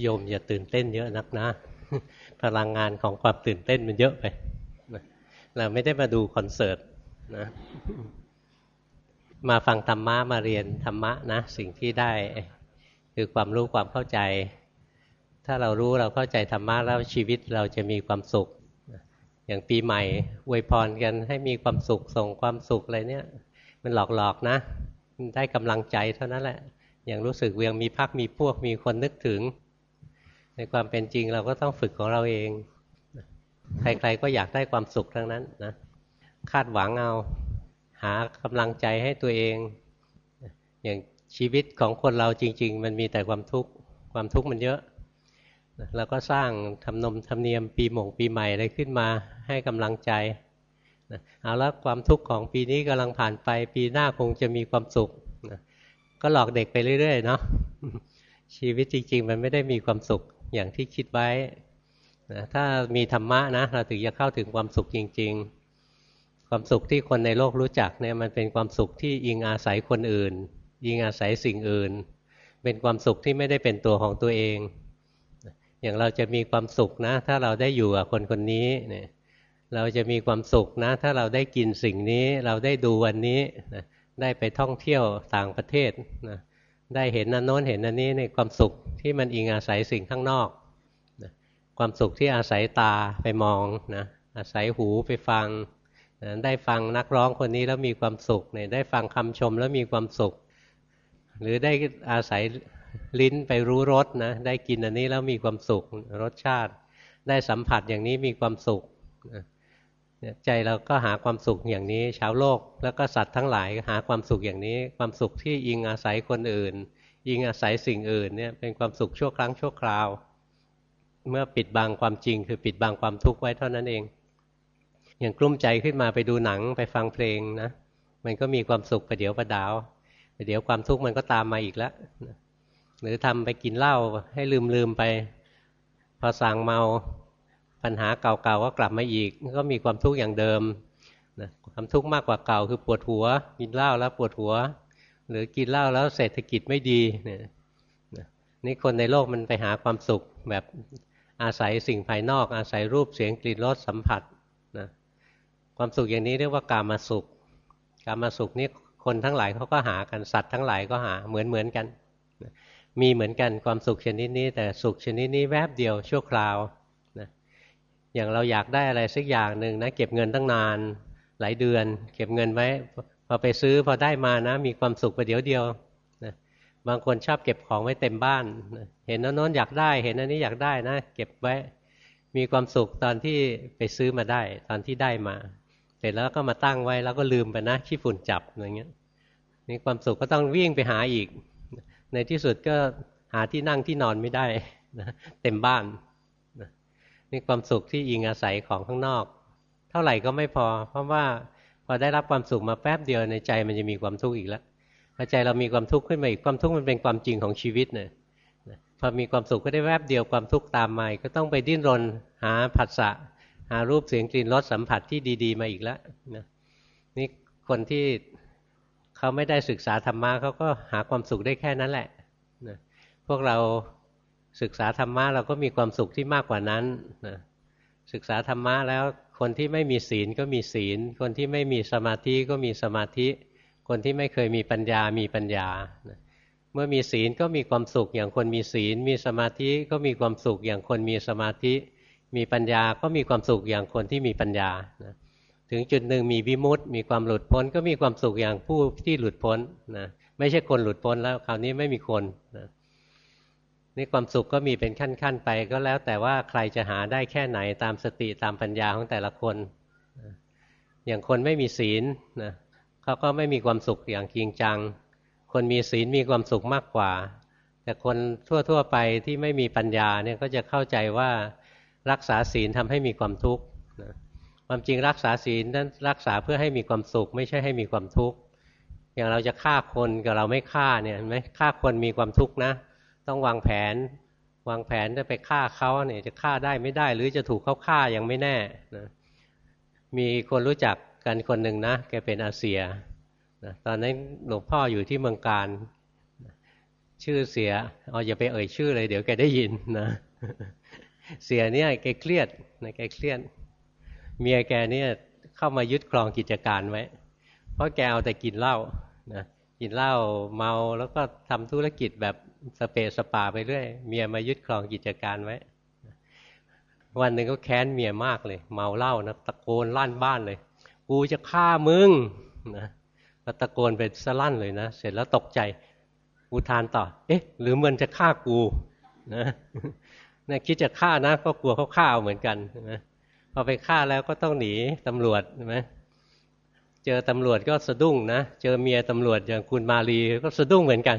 โยมอย่าตื่นเต้นเยอะนักนะ พลังงานของความตื่นเต้นมันเยอะไปเราไม่ได้มาดูคอนเสิร์ตนะมาฟังธรรมะมาเรียนธรรมะนะ สิ่งที่ได้ คือความรู้ความเข้าใจ ถ้าเรารู้เราเข้าใจธรรมะแล้วชีวิตเราจะมีความสุข อย่างปีใหม่อวยพรกันให้มีความสุขส่งความสุขอะไรเนี่ย มันหลอกๆนะ ได้กำลังใจเท่านั้นแหละ อย่างรู้สึกเวียงมีพักมีพวกมีคนนึกถึง ในความเป็นจริงเราก็ต้องฝึกของเราเอง ใครๆก็อยากได้ความสุขทั้งนั้นนะคาดหวังเอาหากำลังใจให้ตัวเอง อย่างชีวิตของคนเราจริง ๆ มันมีแต่ความทุกข์ความทุกข์มันเยอะเราก็สร้างทำนมทำเนียมปีหม่งปีใหม่อะไรขึ้นมาให้กำลังใจเอาละความทุกข์ของปีนี้กำลังผ่านไป ปีหน้าคงจะมีความสุขก็หลอกเด็กไปเรื่อยๆเนาะชีวิตจริง ๆ มันไม่ได้มีความสุข อย่างที่คิดไว้นะถ้ามีธรรมะนะเราถึงจะเข้าถึงความสุขจริง ๆ ความสุขที่คนในโลกรู้จักเนี่ยมันเป็นความสุขที่อิงอาศัยคนอื่น อิงอาศัยสิ่งอื่น เป็นความสุขที่ไม่ได้เป็นตัวของตัวเอง อย่างเราจะมีความสุขนะ ถ้าเราได้อยู่กับคนคนนี้เนี่ยเราจะมีความสุขนะ ถ้าเราได้กินสิ่งนี้เราได้ดูวันนี้นะได้ไปท่องเที่ยวต่างประเทศนะ ได้เห็นนันโน้นเห็นอันนี้ในความสุขที่มันอิงอาศัยสิ่งข้างนอกนะความสุขที่อาศัยตาไปมองนะอาศัยหูไปฟังนะได้ฟังนักร้องคนนี้แล้วมีความสุขเนี่ยได้ฟังคำชมแล้วมีความสุข หรือได้อาศัยลิ้นไปรู้รสนะได้กินอันนี้แล้วมีความสุขรสชาติ ได้สัมผัสอย่างนี้มีความสุขนะ ใจเราก็หาความสุขอย่างนี้ ชาวโลก แล้วก็สัตว์ทั้งหลายหาความสุขอย่างนี้ ความสุขที่อิงอาศัยคนอื่น อิงอาศัยสิ่งอื่นเนี่ยเป็นความสุขชั่วครั้งชั่วคราว เมื่อปิดบังความจริง คือปิดบังความทุกข์ไว้เท่านั้นเอง อย่างกลุ้มใจขึ้นมาไปดูหนังไปฟังเพลงนะมันก็มีความสุขประเดี๋ยวประดาวประเดี๋ยวความทุกข์มันก็ตามมาอีกแล้วหรือทำไปกินเหล้าให้ลืมลืมไปพอสั่งเมา ปัญหาเก่าๆก็กลับมาอีก ก็มีความทุกข์อย่างเดิมนะความทุกข์มากกว่าเก่าคือปวดหัว กินเหล้าแล้วปวดหัว หรือกินเหล้าแล้วเศรษฐกิจไม่ดีเนี่ยนี่คนในโลกมันไปหาความสุขแบบอาศัยสิ่งภายนอก อาศัยรูปเสียงกลิ่นรสสัมผัสนะความสุขอย่างนี้เรียกว่ากามาสุข กามาสุขนี่คนทั้งหลายเขาก็หากันสัตว์ทั้งหลายก็หาเหมือนเหมือนกัน มีเหมือนกันความสุขชนิดนี้ แต่สุขชนิดนี้แวบเดียวชั่วคราว อย่างเราอยากได้อะไรสักอย่างหนึ่งนะเก็บเงินตั้งนาน หลายเดือน เก็บเงินไว้ พอไปซื้อพอได้มานะ มีความสุขประเดี๋ยวเดียวนะบางคนชอบเก็บของไว้เต็มบ้านนะเห็นโน้นอยากได้ เห็นอันนี้อยากได้นะ เก็บไว้มีความสุขตอนที่ไปซื้อมาได้ ตอนที่ได้มา เสร็จแล้วก็มาตั้งไว้แล้วก็ลืมไปนะขี้ฝุ่นจับอย่างเงี้ยนี่ความสุขก็ต้องวิ่งไปหาอีก ในที่สุดก็หาที่นั่งที่นอนไม่ได้นะเต็มบ้าน นี่ความสุขที่อิงอาศัยของข้างนอก เท่าไหร่ก็ไม่พอ เพราะว่าพอได้รับความสุขมาแป๊บเดียวในใจมันจะมีความทุกข์อีกแล้วพอใจเรามีความทุกข์ขึ้นมาอีกความทุกข์มันเป็นความจริงของชีวิตเนี่ยพอมีความสุขก็ได้แวบเดียวความทุกข์ตามมาก็ต้องไปดิ้นรนหาผัสสะหารูปเสียงกลิ่นรสสัมผัสที่ดีๆ มาอีกแล้วนะนี่คนที่เขาไม่ได้ศึกษาธรรมะเขาก็หาความสุขได้แค่นั้นแหละนะพวกเรา ศึกษาธรรมะเราก็มีความสุขที่มากกว่านั้นนะศึกษาธรรมะแล้วคนที่ไม่มีศีลก็มีศีล คนที่ไม่มีสมาธิก็มีสมาธิ คนที่ไม่เคยมีปัญญามีปัญญา เมื่อมีศีลก็มีความสุขอย่างคนมีศีล มีสมาธิก็มีความสุขอย่างคนมีสมาธิ มีปัญญาก็มีความสุขอย่างคนที่มีปัญญา ถึงจุดหนึ่งมีวิมุตต์มีความหลุดพ้น ก็มีความสุขอย่างผู้ที่หลุดพ้นนะไม่ใช่คนหลุดพ้นแล้วคราวนี้ไม่มีคนนะ นี่ความสุขก็มีเป็นขั้นๆไป ก็แล้วแต่ว่าใครจะหาได้แค่ไหนตามสติตามปัญญาของแต่ละคน อย่างคนไม่มีศีลนะเขาก็ไม่มีความสุขอย่างจริงจัง คนมีศีลมีความสุขมากกว่า แต่คนทั่วๆไปที่ไม่มีปัญญาเนี่ยก็จะเข้าใจว่ารักษาศีลทำให้มีความทุกข์ความจริงรักษาศีลนั้นรักษาเพื่อให้มีความสุข ไม่ใช่ให้มีความทุกข์อย่างเราจะฆ่าคนกับเราไม่ฆ่าเนี่ยไหมฆ่าคนมีความทุกข์นะ ต้องวางแผน วางแผนจะไปฆ่าเขาเนี่ยจะฆ่าได้ไม่ได้ หรือจะถูกเขาฆ่ายังไม่แน่นะมีคนรู้จักกันคนหนึ่งนะแกเป็นอาเซียนะตอนนั้นหลวงพ่ออยู่ที่เมืองการ ชื่อเสียเอาอย่าไปเอ่ยชื่อเลย เดี๋ยวแกได้ยินนะเสียเนี่ยแกเครียดนะแกเครียดเมียแกเนี่ยเข้ามายึดครองกิจการไว้ เพราะแกเอาแต่กินเหล้านะกินเหล้าเมาแล้วก็ทำธุรกิจแบบ สเปสปาไปเรื่อยเมียมายึดครองกิจการไว้ วันหนึ่งก็แค้นเมียมากเลย เมาเหล้านะตะโกนลั่นบ้านเลย กูจะฆ่ามึงนะตะโกนไปสลั่นเลยนะ เสร็จแล้วตกใจอุทานต่อ เอ๊ะ หรือมันจะฆ่ากูนะนะคิดจะฆ่านะ ก็กลัวเขาฆ่าเหมือนกันนะพอไปฆ่าแล้วก็ต้องหนีตำรวจใช่ไหมเจอตำรวจก็สะดุ้งนะ เจอเมียตำรวจอย่างคุณมาลีก็สะดุ้งเหมือนกัน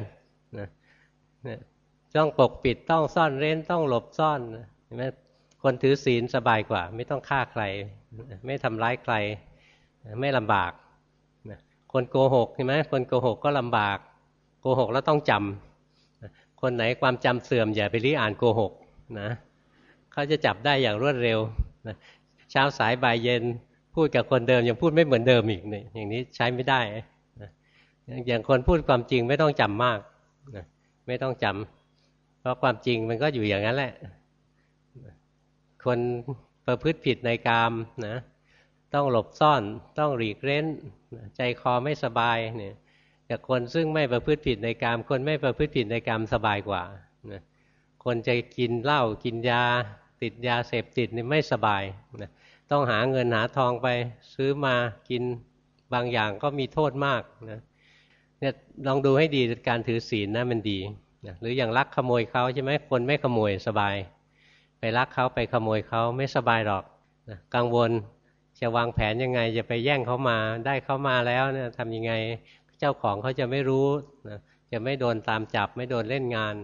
ต้องปกปิดต้องซ่อนเร้นต้องหลบซ่อนเห็นไหมคนถือศีลสบายกว่า ไม่ต้องฆ่าใคร ไม่ทำร้ายใคร ไม่ลำบากคนโกหกใช่ไหมคนโกหกก็ลำบาก โกหกแล้วต้องจำคนไหนความจำเสื่อมอย่าไปรีอ่านโกหกนะเขาจะจับได้อย่างรวดเร็วนะเช้าสายบ่ายเย็นพูดกับคนเดิมยังพูดไม่เหมือนเดิมอีกเนี่ยอย่างนี้ใช้ไม่ได้นะอย่างคนพูดความจริงไม่ต้องจำมากนะ ไม่ต้องจำเพราะความจริงมันก็อยู่อย่างนั้นแหละ คนประพฤติผิดในกามนะต้องหลบซ่อนต้องหลีกเร้น ใจคอไม่สบายเนี่ยกับคนซึ่งไม่ประพฤติผิดในกาม คนไม่ประพฤติผิดในกามสบายกว่านะคนจะกินเหล้ากินยา ติดยาเสพติดนี่ไม่สบายนะต้องหาเงินหาทองไปซื้อมากินบางอย่างก็มีโทษมากนะเนี่ยลองดูให้ดีการถือศีลนะมันดี นะหรืออย่างลักขโมยเขาใช่ไหมคนไม่ขโมยสบาย ไปลักเขาไปขโมยเขาไม่สบายหรอกนะกังวลจะวางแผนยังไง จะไปแย่งเขามาได้เขามาแล้วเนี่ยทำยังไงเจ้าของเขาจะไม่รู้นะจะไม่โดนตามจับไม่โดนเล่นงาน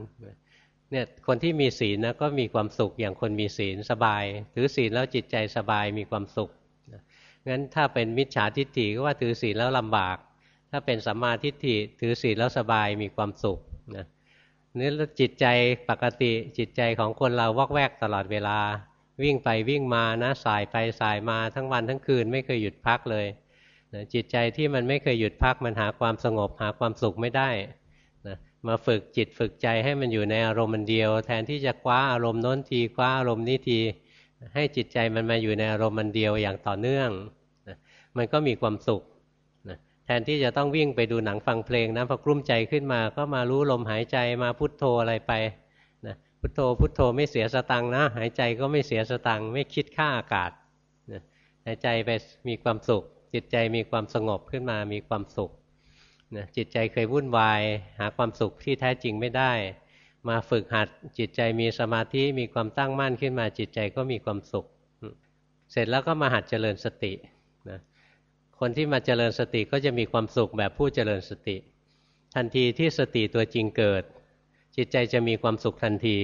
เนี่ยคนที่มีศีลนะก็มีความสุขอย่างคนมีศีลสบาย ถือศีลแล้วจิตใจสบายมีความสุขงั้นถ้าเป็นมิจฉาทิฏฐิก็ว่าถือศีลแล้วลำบาก ถ้าเป็นสัมมาทิฏฐิถือศีลแล้วสบายมีความสุขนะ นี่จิตใจปกติจิตใจของคนเราวอกแวกตลอดเวลา วิ่งไปวิ่งมานะสายไปสายมาทั้งวันทั้งคืนไม่เคยหยุดพักเลยนะจิตใจที่มันไม่เคยหยุดพักมันหาความสงบหาความสุขไม่ได้นะมาฝึกจิตฝึกใจให้มันอยู่ในอารมณ์มันเดียว แทนที่จะคว้าอารมณ์น้นทีคว้าอารมณ์นี้ทีให้จิตใจมันมาอยู่ในอารมณ์มันเดียวอย่างต่อเนื่องนะมันก็มีความสุข แทนที่จะต้องวิ่งไปดูหนังฟังเพลงนะพอกลุ้มใจขึ้นมาก็มารู้ลมหายใจมาพุทโธอะไรไปนะพุทโธพุทโธไม่เสียสตังนะ หายใจก็ไม่เสียสตังไม่คิดค่าอากาศหายใจไปมีความสุข จิตใจมีความสงบขึ้นมามีความสุขนะจิตใจเคยวุ่นวาย หาความสุขที่แท้จริงไม่ได้ มาฝึกหัดจิตใจมีสมาธิมีความตั้งมั่นขึ้นมาจิตใจก็มีความสุข เสร็จแล้วก็มาหัดเจริญสติ คนที่มาเจริญสติก็จะมีความสุขแบบผู้เจริญสติ ทันทีที่สติตัวจริงเกิด จิตใจจะมีความสุขทันที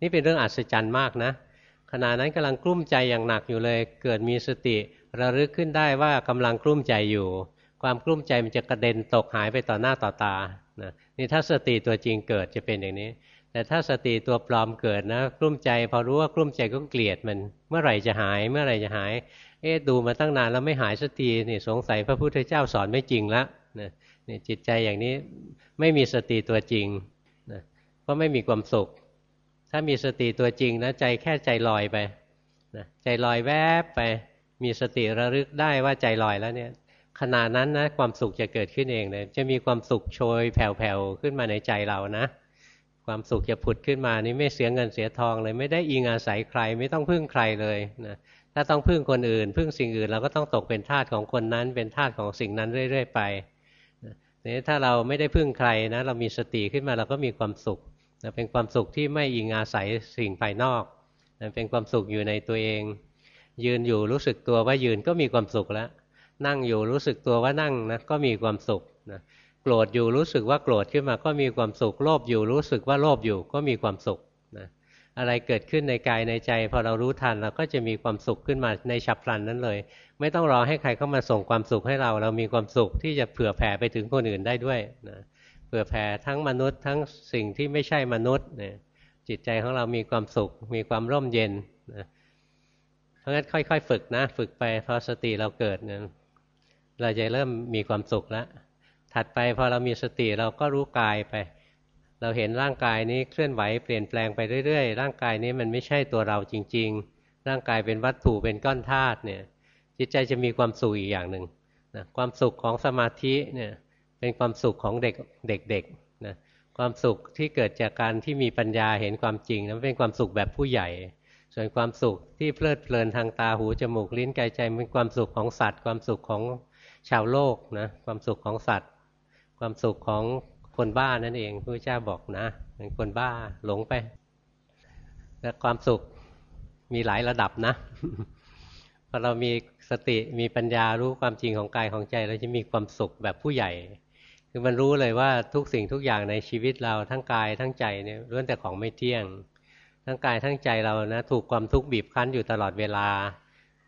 นี่เป็นเรื่องอัศจรรย์มากนะขณะนั้นกำลังกลุ้มใจอย่างหนักอยู่เลย เกิดมีสติระลึกขึ้นได้ว่ากำลังกลุ้มใจอยู่ ความกลุ้มใจมันจะกระเด็นตกหายไปต่อหน้าต่อตานะนี่ถ้าสติตัวจริงเกิดจะเป็นอย่างนี้ แต่ถ้าสติตัวปลอมเกิดนะกลุ้มใจ พอรู้ว่ากลุ้มใจก็เกลียดมัน เมื่อไหร่จะหาย เมื่อไหร่จะหาย เอ๊ดูมาตั้งนานแล้วไม่หายสักทีนี่สงสัยพระพุทธเจ้าสอนไม่จริงละนี่จิตใจอย่างนี้ไม่มีสติตัวจริงนะก็ไม่มีความสุข ถ้ามีสติตัวจริงนะใจแค่ใจลอยไปนะใจลอยแวบไป มีสติระลึกได้ว่าใจลอยแล้วเนี่ยขณะนั้นนะความสุขจะเกิดขึ้นเองเลยจะมีความสุขโชยแผ่วๆขึ้นมาในใจเรานะความสุขจะผุดขึ้นมานี่ไม่เสียเงินเสียทองเลย ไม่ได้อิงอาศัยใคร ไม่ต้องพึ่งใครเลยนะ ถ้าต้องพึ่งคนอื่น พึ่งสิ่งอื่นเราก็ต้องตกเป็นทาสของคนนั้น เป็นทาสของสิ่งนั้นเรื่อย ๆ ไปนี่ถ้าเราไม่ได้พึ่งใครนะ เรามีสติขึ้นมาเราก็มีความสุขเป็นความสุขที่ไม่อิงอาศัยสิ่งภายนอกเป็นความสุขอยู่ในตัวเอง ยืนอยู่รู้สึกตัวว่ายืนก็มีความสุขแล้ว นั่งอยู่รู้สึกตัวว่านั่งนะก็มีความสุขนะโกรธอยู่รู้สึกว่าโกรธขึ้นมาก็มีความสุขโลภอยู่รู้สึกว่าโลภอยู่ก็มีความสุข อะไรเกิดขึ้นในกายในใจ พอเรารู้ทันเราก็จะมีความสุขขึ้นมาในฉับพลันนั้นเลย ไม่ต้องรอให้ใครเข้ามาส่งความสุขให้เรา เรามีความสุขที่จะเผื่อแผ่ไปถึงคนอื่นได้ด้วยนะผื่อแผ่ทั้งมนุษย์ทั้งสิ่งที่ไม่ใช่มนุษย์เนี่ยจิตใจของเรามีความสุข มีความร่มเย็นนะเพราะงั้นค่อย ๆ ฝึกนะ ฝึกไปพอสติเราเกิดเนี่ยเราจะเริ่มมีความสุขแล้วถัดไปพอเรามีสติเราก็รู้กายไป เราเห็นร่างกายนี้เคลื่อนไหวเปลี่ยนแปลงไปเรื่อยๆ ร่างกายนี้มันไม่ใช่ตัวเราจริง ๆ ร่างกายเป็นวัตถุเป็นก้อนธาตุเนี่ย จิตใจจะมีความสุขอีกอย่างหนึ่งนะความสุขของสมาธิเนี่ยเป็นความสุขของเด็กเด็กๆนะความสุขที่เกิดจากการที่มีปัญญาเห็นความจริงนั้นเป็นความสุขแบบผู้ใหญ่ ส่วนความสุขที่เพลิดเพลินทางตาหูจมูกลิ้นกายใจเป็นความสุขของสัตว์ ความสุขของชาวโลกนะความสุขของสัตว์ ความสุขของ คนบ้านั่นเองพระเจ้าบอกนะเป็นคนบ้าหลงไปและความสุขมีหลายระดับนะพอเรามีสติมีปัญญารู้ความจริงของกายของใจเราจะมีความสุขแบบผู้ใหญ่ คือมันรู้เลยว่าทุกสิ่งทุกอย่างในชีวิตเราทั้งกายทั้งใจเนี่ยล้วนแต่ของไม่เที่ยง ทั้งกายทั้งใจเรานะถูกความทุกข์บีบคั้นอยู่ตลอดเวลา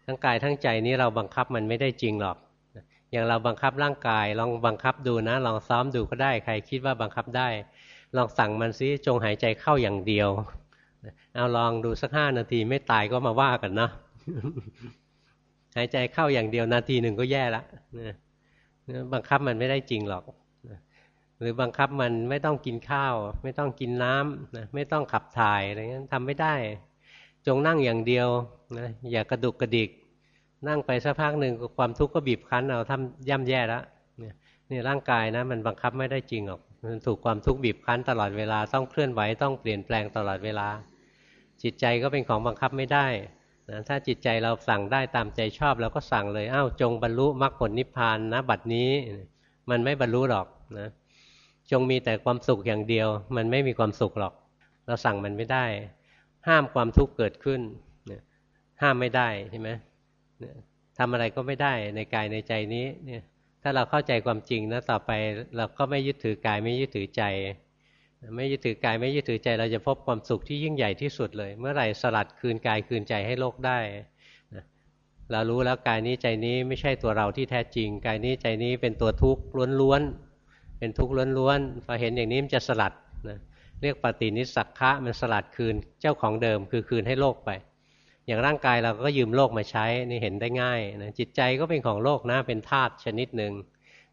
ทั้งกายทั้งใจนี้เราบังคับมันไม่ได้จริงหรอก อย่างเราบังคับร่างกาย ลองบังคับดูนะ ลองซ้อมดูก็ได้ ใครคิดว่าบังคับได้ ลองสั่งมันซิจงหายใจเข้าอย่างเดียว เอาลองดูสักห้านาทีไม่ตายก็มาว่ากันนะหายใจเข้าอย่างเดียวนาทีหนึ่งก็แย่ละบังคับมันไม่ได้จริงหรอกหรือบังคับมันไม่ต้องกินข้าว ไม่ต้องกินน้ำไม่ต้องขับถ่ายอะไรเงี้ยทำไม่ได้ จงนั่งอย่างเดียวนะอย่ากระดุกกระดิก นั่งไปสักพักหนึ่งความทุกข์ก็บีบคั้นเอาทำย่ำแย่แล้วเนี่ยนี่ร่างกายนะมันบังคับไม่ได้จริงหรอกมันถูกความทุกข์บีบคั้นตลอดเวลาต้องเคลื่อนไหวต้องเปลี่ยนแปลงตลอดเวลา จิตใจก็เป็นของบังคับไม่ได้นะถ้าจิตใจเราสั่งได้ตามใจชอบเราก็สั่งเลยอ้าวจงบรรลุมรรคผลนิพพานนะบัดนี้ มันไม่บรรลุหรอกนะจงมีแต่ความสุขอย่างเดียว มันไม่มีความสุขหรอก เราสั่งมันไม่ได้ ห้ามความทุกข์เกิดขึ้นห้ามไม่ได้ใช่ไหม ทำอะไรก็ไม่ได้ในกายในใจนี้เนี่ยถ้าเราเข้าใจความจริงนะต่อไปเราก็ไม่ยึดถือกายไม่ยึดถือใจ ไม่ยึดถือกายไม่ยึดถือใจ เราจะพบความสุขที่ยิ่งใหญ่ที่สุดเลย เมื่อไหร่สลัดคืนกายคืนใจให้โลกได้เรารู้แล้วกายนี้ใจนี้ไม่ใช่ตัวเราที่แท้จริง กายนี้ใจนี้เป็นตัวทุกข์ล้วนๆเป็นทุกข์ล้วนๆพอเห็นอย่างนี้มันจะสลัดนะเรียกปฏินิสักขะมันสลัดคืนเจ้าของเดิมคือคืนให้โลกไป อย่างร่างกายเราก็ยืมโลกมาใช้นี่เห็นได้ง่ายนะจิตใจก็เป็นของโลกนะเป็นธาตุชนิดหนึ่ง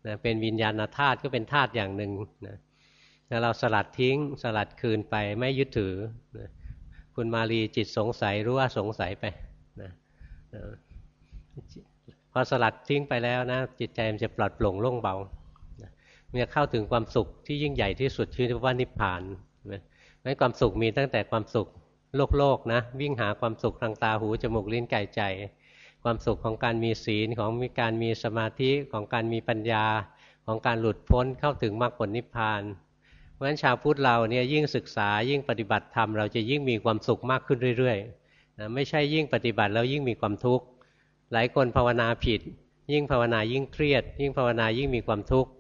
นะเป็นวิญญาณธาตุก็เป็นธาตุอย่างหนึ่งนะแล้วเราสลัดทิ้งสลัดคืนไปไม่ยึดถือนะคุณมารีจิตสงสัยรู้ว่าสงสัยไปนะพอสลัดทิ้งไปแล้วนะจิตใจมันจะปลอดโปร่งโล่งเบามันจะเข้าถึงความสุขที่ยิ่งใหญ่ที่สุดชื่อว่านิพพานนะความสุขมีตั้งแต่ความสุข โลกโลกนะวิ่งหาความสุขทางตาหูจมูกลิ้นกายใจ ความสุขของการมีศีลของมีการมีสมาธิของการมีปัญญาของการหลุดพ้นเข้าถึงมรรคผลนิพพานเพราะฉะนั้นชาวพุทธเราเนี่ยยิ่งศึกษายิ่งปฏิบัติธรรมเราจะยิ่งมีความสุขมากขึ้นเรื่อยๆนะไม่ใช่ยิ่งปฏิบัติแล้วยิ่งมีความทุกข์หลายคนภาวนาผิด ยิ่งภาวนายิ่งเครียด ยิ่งภาวนายิ่งมีความทุกข์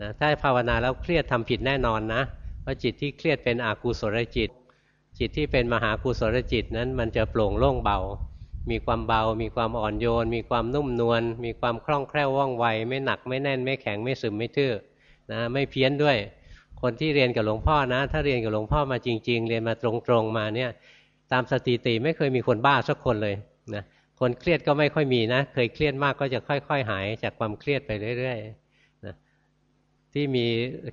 นะถ้าภาวนาแล้วเครียดทำผิดแน่นอนนะเพราะจิตที่เครียดเป็นอกุศลจิต จิตที่เป็นมหากุศลจิตนั้นมันจะโปร่งโล่งเบา มีความเบา มีความอ่อนโยน มีความนุ่มนวล มีความคล่องแคล่วว่องไว ไม่หนักไม่แน่น ไม่แข็งไม่ซึมไม่ทื่อนะไม่เพี้ยนด้วย คนที่เรียนกับหลวงพ่อนะ ถ้าเรียนกับหลวงพ่อมาจริง ๆ เรียนมาตรงๆมาเนี่ยตามสถิติไม่เคยมีคนบ้าสักคนเลยนะคนเครียดก็ไม่ค่อยมีนะ เคยเครียดมากก็จะค่อย ๆ หายจากความเครียดไปเรื่อยๆนะที่มี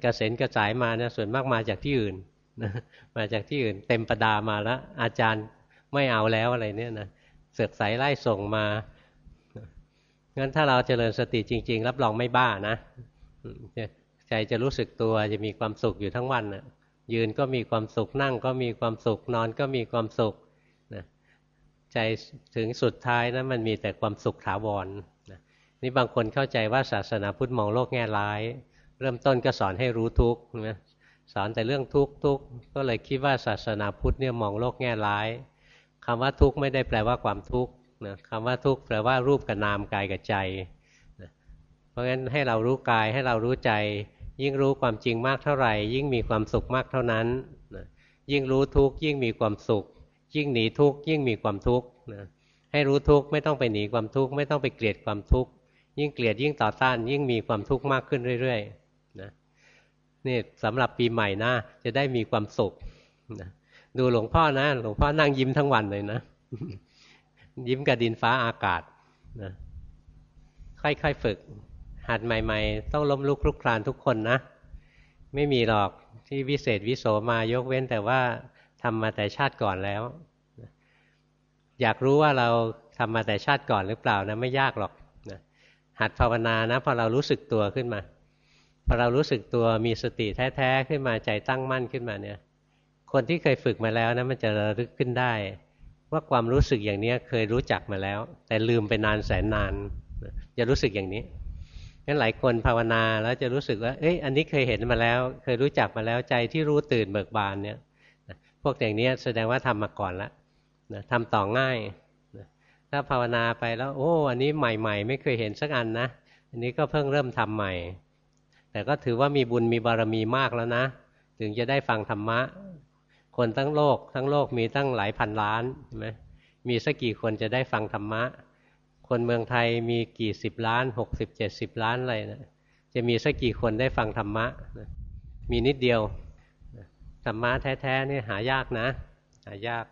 กระเซ็นกระสายมาเนี่ยส่วนมากมาจากที่อื่น มาจากที่อื่นเต็มประดามาแล้ว อาจารย์ไม่เอาแล้วอะไรเนี่ยนะเสือกสายไล่ส่งมางั้นถ้าเราเจริญสติจริง ๆ รับรองไม่บ้านะใจจะรู้สึกตัวจะมีความสุขอยู่ทั้งวันนะยืนก็มีความสุขนั่งก็มีความสุขนอนก็มีความสุขนะใจถึงสุดท้ายนะมันมีแต่ความสุขถาวรนะนี่บางคนเข้าใจว่าศาสนาพุทธมองโลกแง่ร้าย เริ่มต้นก็สอนให้รู้ทุกข์นะ สอนแต่เรื่องทุกข์ทุกข์ก็เลยคิดว่าศาสนาพุทธเนี่ยมองโลกแง่ร้ายคำว่าทุกข์ไม่ได้แปลว่าความทุกข์นะคำว่าทุกข์แปลว่ารูปกับนามกายกับใจนะเพราะงั้นให้เรารู้กายให้เรารู้ใจ ยิ่งรู้ความจริงมากเท่าไหร่ ยิ่งมีความสุขมากเท่านั้นนะยิ่งรู้ทุกข์ยิ่งมีความสุข ยิ่งหนีทุกข์ยิ่งมีความทุกข์นะให้รู้ทุกข์ไม่ต้องไปหนีความทุกข์ไม่ต้องไปเกลียดความทุกข์ยิ่งเกลียดยิ่งต่อต้าน ยิ่งมีความทุกข์มากขึ้นเรื่อยๆ นี่สำหรับปีใหม่นะจะได้มีความสุขดูหลวงพ่อนะ หลวงพ่อนั่งยิ้มทั้งวันเลยนะ ยิ้มกับดินฟ้าอากาศนะค่อยๆฝึก หัดใหม่ ๆ ต้องล้มลุกคลุกคลานทุกคนนะ ไม่มีหรอกที่วิเศษวิโสมายกเว้นแต่ว่าทำมาแต่ชาติก่อนแล้ว อยากรู้ว่าเราทำมาแต่ชาติก่อนหรือเปล่านะไม่ยากหรอกนะหัดภาวนานะพอเรารู้สึกตัวขึ้นมา อเรารู้สึกตัวมีสติแท้ๆขึ้นมาใจตั้งมั่นขึ้นมาเนี่ย คนที่เคยฝึกมาแล้วนะมันจะระลึกขึ้นได้ ว่าความรู้สึกอย่างนี้เคยรู้จักมาแล้ว แต่ลืมไปนานแสนนานจะรู้สึกอย่างนี้งั้นหลายคนภาวนาแล้วจะรู้สึกว่าเอ้ยอันนี้เคยเห็นมาแล้ว เคยรู้จักมาแล้วใจที่รู้ตื่นเบิกบานเนี่ยพวกอย่างนี้แสดงว่าทำมาก่อนแล้วนะทำต่อง่ายนะถ้าภาวนาไปแล้ว โอ้ อันนี้ใหม่ ๆ ไม่เคยเห็นสักอันนะ อันนี้ก็เพิ่งเริ่มทำใหม่ แต่ก็ถือว่ามีบุญมีบารมีมากแล้วนะ ถึงจะได้ฟังธรรมะ คนทั้งโลก ทั้งโลกมีตั้งหลายพันล้านใช่ไหมมีสักกี่คนจะได้ฟังธรรมะ คนเมืองไทยมีกี่สิบล้านหกสิบเจ็ดสิบล้านอะไรนะจะมีสักกี่คนได้ฟังธรรมะมีนิดเดียวธรรมะแท้ๆนี่หายากนะ หายาก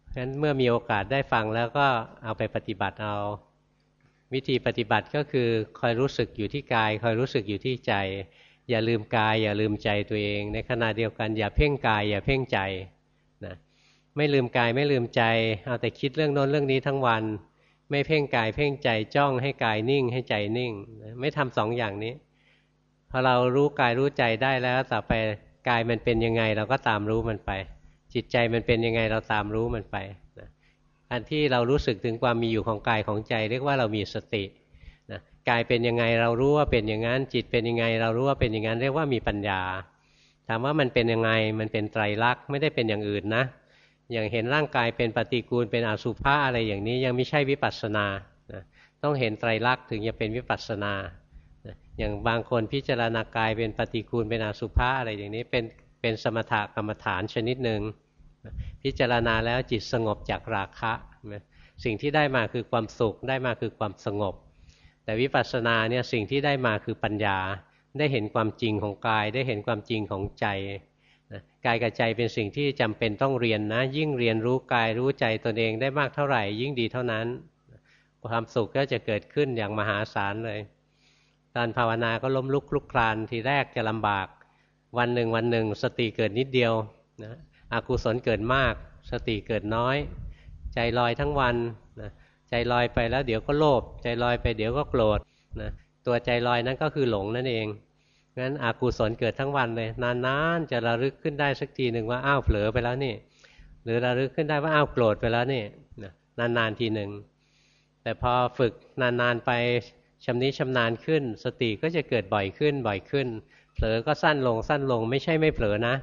เพราะฉะนั้นเมื่อมีโอกาสได้ฟังแล้วก็เอาไปปฏิบัติเอา วิธีปฏิบัติก็คือคอยรู้สึกอยู่ที่กาย คอยรู้สึกอยู่ที่ใจ อย่าลืมกาย อย่าลืมใจตัวเอง ในขณะเดียวกันอย่าเพ่งกาย อย่าเพ่งใจนะไม่ลืมกายไม่ลืมใจเอาแต่คิดเรื่องโน้นเรื่องนี้ทั้งวัน ไม่เพ่งกายเพ่งใจจ้องให้กายนิ่งให้ใจนิ่ง ไม่ทำสองอย่างนี้พอเรารู้กายรู้ใจได้แล้วต่อไปกายมันเป็นยังไง เราก็ตามรู้มันไป จิตใจมันเป็นยังไงเราตามรู้มันไป อันที่เรารู้สึกถึงความมีอยู่ของกายของใจ เรียกว่าเรามีสตินะกายเป็นยังไงเรารู้ว่าเป็นอย่างนั้นจิตเป็นยังไง เรารู้ว่าเป็นอย่างนั้นเรียกว่ามีปัญญา ถามว่ามันเป็นยังไงมันเป็นไตรลักษณ์ไม่ได้เป็นอย่างอื่นนะ อย่างเห็นร่างกายเป็นปฏิกูลเป็นอสุภะอะไรอย่างนี้ยังไม่ใช่วิปัสสนานะต้องเห็นไตรลักษณ์ถึงจะเป็นวิปัสสนาอย่างบางคนพิจารณากายเป็นปฏิกูลเป็นอสุภะอะไรอย่างนี้เป็นเป็นสมถกรรมฐานชนิดหนึ่ง พิจารณาแล้วจิตสงบจากราคะสิ่งที่ได้มาคือความสุขได้มาคือความสงบ แต่วิปัสสนาเนี่ยสิ่งที่ได้มาคือปัญญา ได้เห็นความจริงของกาย ได้เห็นความจริงของใจกายกับใจเป็นสิ่งที่จำเป็นต้องเรียนนะ ยิ่งเรียนรู้กายรู้ใจตนเองได้มากเท่าไหร่ ยิ่งดีเท่านั้น ความสุขก็จะเกิดขึ้นอย่างมหาศาลเลยตอนภาวนาก็ล้มลุกคลุกคลานทีแรกจะลำบาก วันหนึ่งวันหนึ่ง สติเกิดนิดเดียวนะ อกุศลเกิดมาก สติเกิดน้อย ใจลอยทั้งวันนะใจลอยไปแล้วเดี๋ยวก็โลภใจลอยไปเดี๋ยวก็โกรธนะตัวใจลอยนั้นก็คือหลงนั่นเองงั้นอกุศลเกิดทั้งวันเลย นานๆจะระลึกขึ้นได้สักทีหนึ่งว่าอ้าวเผลอไปแล้วนี่ หรือระลึกขึ้นได้ว่าอ้าวโกรธไปแล้วนี่นานๆทีหนึ่งแต่พอฝึกนานๆไปชำนิชำนาญขึ้น สติก็จะเกิดบ่อยขึ้นบ่อยขึ้น เผลอก็สั้นลงสั้นลงไม่ใช่ไม่เผลอนะ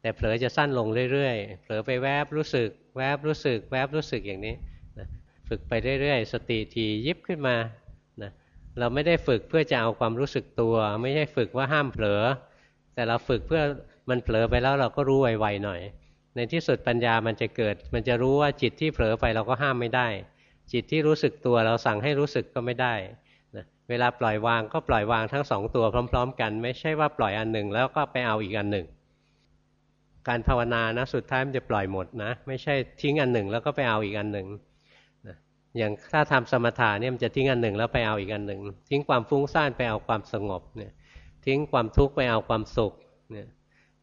แต่เผลอจะสั้นลงเรื่อยๆ เผลอไปแวบรู้สึก แวบรู้สึก แวบรู้สึกอย่างนี้นะฝึกไปเรื่อยๆ สติทียิบขึ้นมานะเราไม่ได้ฝึกเพื่อจะเอาความรู้สึกตัว ไม่ใช่ฝึกว่าห้ามเผลอ แต่เราฝึกเพื่อมันเผลอไปแล้วเราก็รู้ไวๆหน่อย ในที่สุดปัญญามันจะเกิด มันจะรู้ว่าจิตที่เผลอไปเราก็ห้ามไม่ได้ จิตที่รู้สึกตัวเราสั่งให้รู้สึกก็ไม่ได้เวลาปล่อยวางก็ปล่อยวางทั้งสองตัวพร้อม ๆ กัน ไม่ใช่ว่าปล่อยอันหนึ่งแล้วก็ไปเอาอีกอันหนึ่ง การภาวนานะสุดท้ายมันจะปล่อยหมดนะ ไม่ใช่ทิ้งอันหนึ่งแล้วก็ไปเอาอีกอันหนึ่งนะอย่างถ้าทำสมถะเนี่ยมันจะทิ้งอันหนึ่งแล้วไปเอาอีกอันหนึ่งทิ้งความฟุ้งซ่านไปเอาความสงบเนี่ยทิ้งความทุกข์ไปเอาความสุขเนี่ย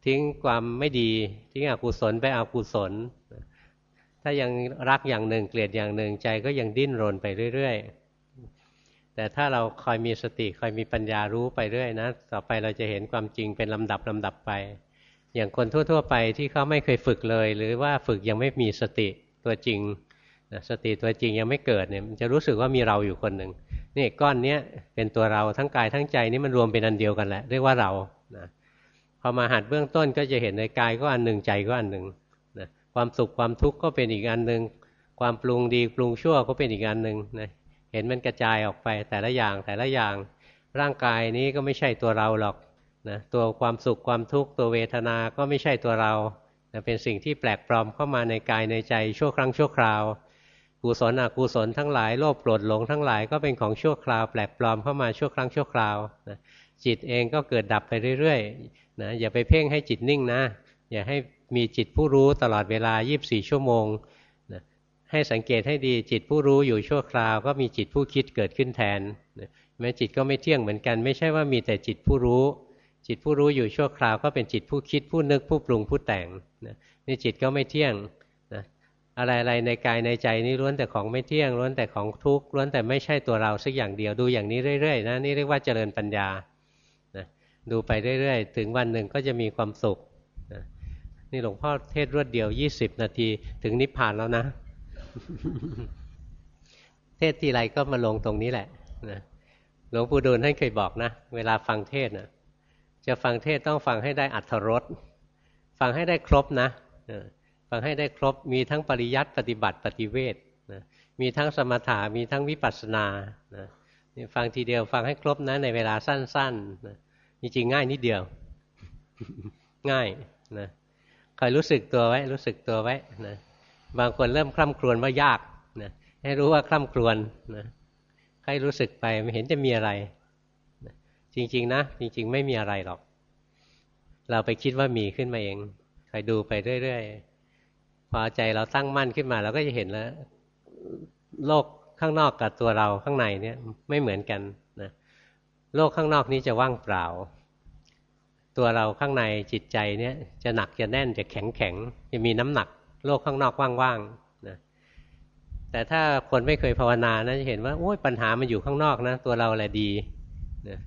ทิ้งความไม่ดี ทิ้งอกุศลไปเอากุศล ถ้ายังรักอย่างหนึ่งเกลียดอย่างหนึ่งใจก็ยังดิ้นรนไปเรื่อย ๆ แต่ถ้าเราคอยมีสติคอยมีปัญญารู้ไปเรื่อยนะ ต่อไปเราจะเห็นความจริงเป็นลำดับลำดับไป อย่างคนทั่ว ๆ ไปที่เขาไม่เคยฝึกเลย หรือว่าฝึกยังไม่มีสติตัวจริงนะสติตัวจริงยังไม่เกิดเนี่ยมันจะรู้สึกว่ามีเราอยู่คนหนึ่งนี่ก้อนเนี้ยเป็นตัวเราทั้งกายทั้งใจนี่มันรวมเป็นอันเดียวกันแหละเรียกว่าเรานะพอมาหัดเบื้องต้นก็จะเห็นในกายก็อันหนึ่งใจก็อันหนึ่งนะความสุขความทุกข์ก็เป็นอีกอันหนึ่งความปรุงดีปรุงชั่วก็เป็นอีกอันหนึ่งนะเห็นมันกระจายออกไปแต่ละอย่างแต่ละอย่างร่างกายนี้ก็ไม่ใช่ตัวเราหรอก นะตัวความสุขความทุกข์ตัวเวทนาก็ไม่ใช่ตัวเราเป็นสิ่งที่แปลกปลอมเข้ามาในกายในใจชั่วครั้งชั่วคราว กุศลอกุศลทั้งหลายโลภโกรธหลงทั้งหลายก็เป็นของชั่วคราว แปลกปลอมเข้ามาชั่วครั้งชั่วคราวนะจิตเองก็เกิดดับไปเรื่อยๆนะอย่าไปเพ่งให้จิตนิ่งนะ อย่าให้มีจิตผู้รู้ตลอดเวลา 24 ชั่วโมงให้สังเกตให้ดีจิตผู้รู้อยู่ชั่วคราว ก็มีจิตผู้คิดเกิดขึ้นแทนแม้จิตก็ไม่เที่ยงเหมือนกัน ไม่ใช่ว่ามีแต่จิตผู้รู้ จิตผู้รู้อยู่ชั่วคราวก็เป็นจิตผู้คิดผู้นึกผู้ปรุงผู้แต่งนะนี่จิตก็ไม่เที่ยงนะอะไรๆในกายในใจนี่ล้วนแต่ของไม่เที่ยงล้วนแต่ของทุกข์ล้วนแต่ไม่ใช่ตัวเราสักอย่างเดียวดูอย่างนี้เรื่อยๆนะนี่เรียกว่าเจริญปัญญานะดูไปเรื่อยๆ ถึงวันหนึ่งก็จะมีความสุขนะนี่หลวงพ่อเทศรวดเดียว 20 นาทีถึงนิพพานแล้วนะ เทศทีไรก็มาลงตรงนี้แหละนะหลวงปู่ดูลท่านเคยบอกนะ เวลาฟังเทศนะ จะฟังเทศต้องฟังให้ได้อัธรสฟังให้ได้ครบนะฟังให้ได้ครบมีทั้งปริยัติปฏิบัติปฏิเวทนะมีทั้งสมถะมีทั้งวิปัสสนานะฟังทีเดียวฟังให้ครบนะในเวลาสั้นๆนะจริงๆง่ายนิดเดียว ง่ายนะคอยรู้สึกตัวไว้ รู้สึกตัวไว้นะบางคนเริ่มคล่ำครวญว่ายากนะให้รู้ว่าคล่ำครวญนะให้รู้สึกไปไม่เห็นจะมีอะไร จริง ๆ นะ จริง ๆ ไม่มีอะไรหรอก เราไปคิดว่ามีขึ้นมาเองคอยดูไปเรื่อยๆพอใจเราตั้งมั่นขึ้นมาเราก็จะเห็นแล้ว โลกข้างนอกกับตัวเราข้างในเนี่ยไม่เหมือนกันนะโลกข้างนอกนี้จะว่างเปล่า ตัวเราข้างในจิตใจเนี่ยจะหนักจะแน่นจะแข็งแข็งจะมีน้ำหนัก โลกข้างนอกว่างๆนะแต่ถ้าคนไม่เคยภาวนานะจะเห็นว่าโอ้ยปัญหามันอยู่ข้างนอกนะ ตัวเราแหละดีนะ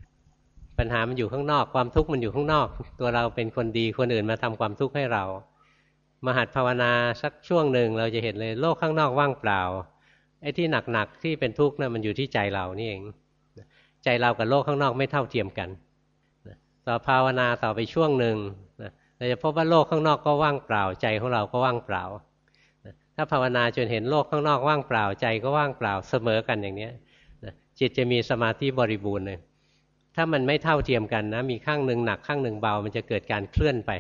ปัญหามันอยู่ข้างนอก ความทุกข์มันอยู่ข้างนอก ตัวเราเป็นคนดีคนอื่นมาทำความทุกข์ให้เรามหัดภาวนาสักช่วงหนึ่งเราจะเห็นเลยโลกข้างนอกว่างเปล่าไอ้ที่หนักๆที่เป็นทุกข์นะ่ะมันอยู่ที่ใจเรานี่เอง ใจเรากับโลกข้างนอกไม่เท่าเทียมกันต่อภาวนาต่อไปช่วงหนึ่งเราจะพบว่าโลกข้างนอกก็ว่างเปล่า ใจของเราก็ว่างเปล่าถ้าภาวนาจนเห็นโลกข้างนอกว่างเปล่าใจก็ว่างเปล่าเสมอกันอย่างนี้นะจิตจะมีสมาธิบริบูรณ์เลย ถ้ามันไม่เท่าเทียมกันนะ มีข้างหนึ่งหนักข้างหนึ่งเบา มันจะเกิดการเคลื่อนไป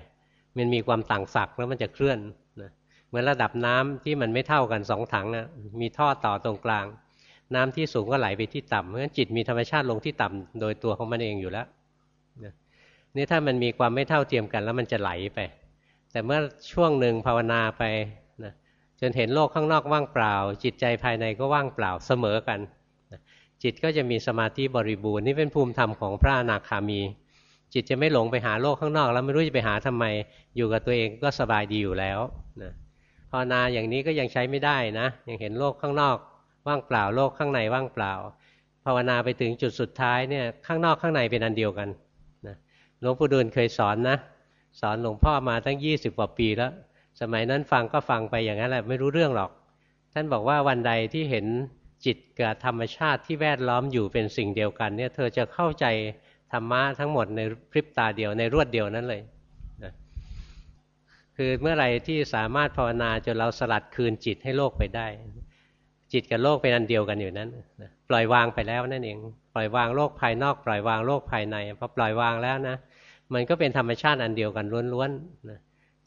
มันมีความต่างศักย์แล้วมันจะเคลื่อนนะเหมือนระดับน้ำที่มันไม่เท่ากันสองถังนะมีท่อต่อตรงกลาง น้ำที่สูงก็ไหลไปที่ต่ำเพราะฉะนั้นจิตมีธรรมชาติลงที่ต่ำโดยตัวของมันเองอยู่แล้วนี่ถ้ามันมีความไม่เท่าเทียมกันแล้วมันจะไหลไป แต่เมื่อช่วงหนึ่งภาวนาไปนะจนเห็นโลกข้างนอกว่างเปล่า จิตใจภายในก็ว่างเปล่าเสมอกัน จิตก็จะมีสมาธิบริบูรณ์นี่เป็นภูมิธรรมของพระอนาคามี จิตจะไม่หลงไปหาโลกข้างนอก แล้วไม่รู้จะไปหาทำไม อยู่กับตัวเองก็สบายดีอยู่แล้วนะภาวนาอย่างนี้ก็ยังใช้ไม่ได้นะ ยังเห็นโลกข้างนอก ว่างเปล่าโลกข้างในว่างเปล่า ภาวนาไปถึงจุดสุดท้ายเนี่ยข้างนอกข้างในเป็นอันเดียวกันหลวงปู่ดูลเคยสอนนะ สอนหลวงพ่อมาตั้งยี่สิบกว่าปีแล้ว สมัยนั้นฟังก็ฟังไปอย่างนั้นแหละไม่รู้เรื่องหรอก ท่านบอกว่าวันใดที่เห็น จิตกับธรรมชาติที่แวดล้อมอยู่เป็นสิ่งเดียวกันเนี่ยเธอจะเข้าใจธรรมะทั้งหมดในพริบตาเดียวในรวดเดียวนั้นเลยนะคือเมื่อไหร่ที่สามารถภาวนาจนเราสลัดคืนจิตให้โลกไปได้ จิตกับโลกเป็นอันเดียวกันอยู่นั้นปล่อยวางไปแล้วนั่นเองปล่อยวางโลกภายนอก ปล่อยวางโลกภายในพอปล่อยวางแล้วนะมันก็เป็นธรรมชาติอันเดียวกันล้วนๆนะ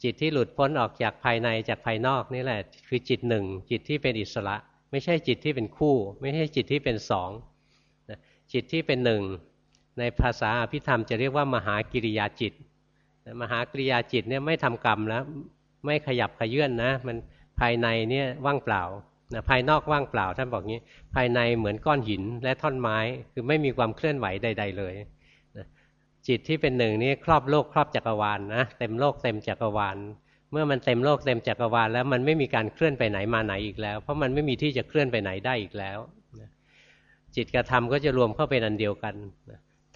จิตที่หลุดพ้นออกจากภายในจากภายนอกนี่แหละ คือจิตหนึ่งจิตที่เป็นอิสระ ไม่ใช่จิตที่เป็นคู่ ไม่ใช่จิตที่เป็นสองจิตที่เป็นหนึ่งในภาษาอภิธรรมจะเรียกว่ามหากิริยาจิต มหากิริยาจิตเนี่ยไม่ทำกรรมแล้วไม่ขยับขยื่นนะ มันภายในเนี่ยว่างเปล่านะภายนอกว่างเปล่าท่านบอกงี้ ภายในเหมือนก้อนหินและท่อนไม้ คือไม่มีความเคลื่อนไหวใด ๆ เลยจิตที่เป็นหนึ่งนี้ครอบโลกครอบจักรวาลนนะเต็มโลกเต็มจักรวาล เมื่อมันเต็มโลกเต็มจักรวาลแล้วมันไม่มีการเคลื่อนไปไหนมาไหนอีกแล้ว เพราะมันไม่มีที่จะเคลื่อนไปไหนได้อีกแล้วจิตกับธรรมก็จะรวมเข้าเป็นอันเดียวกัน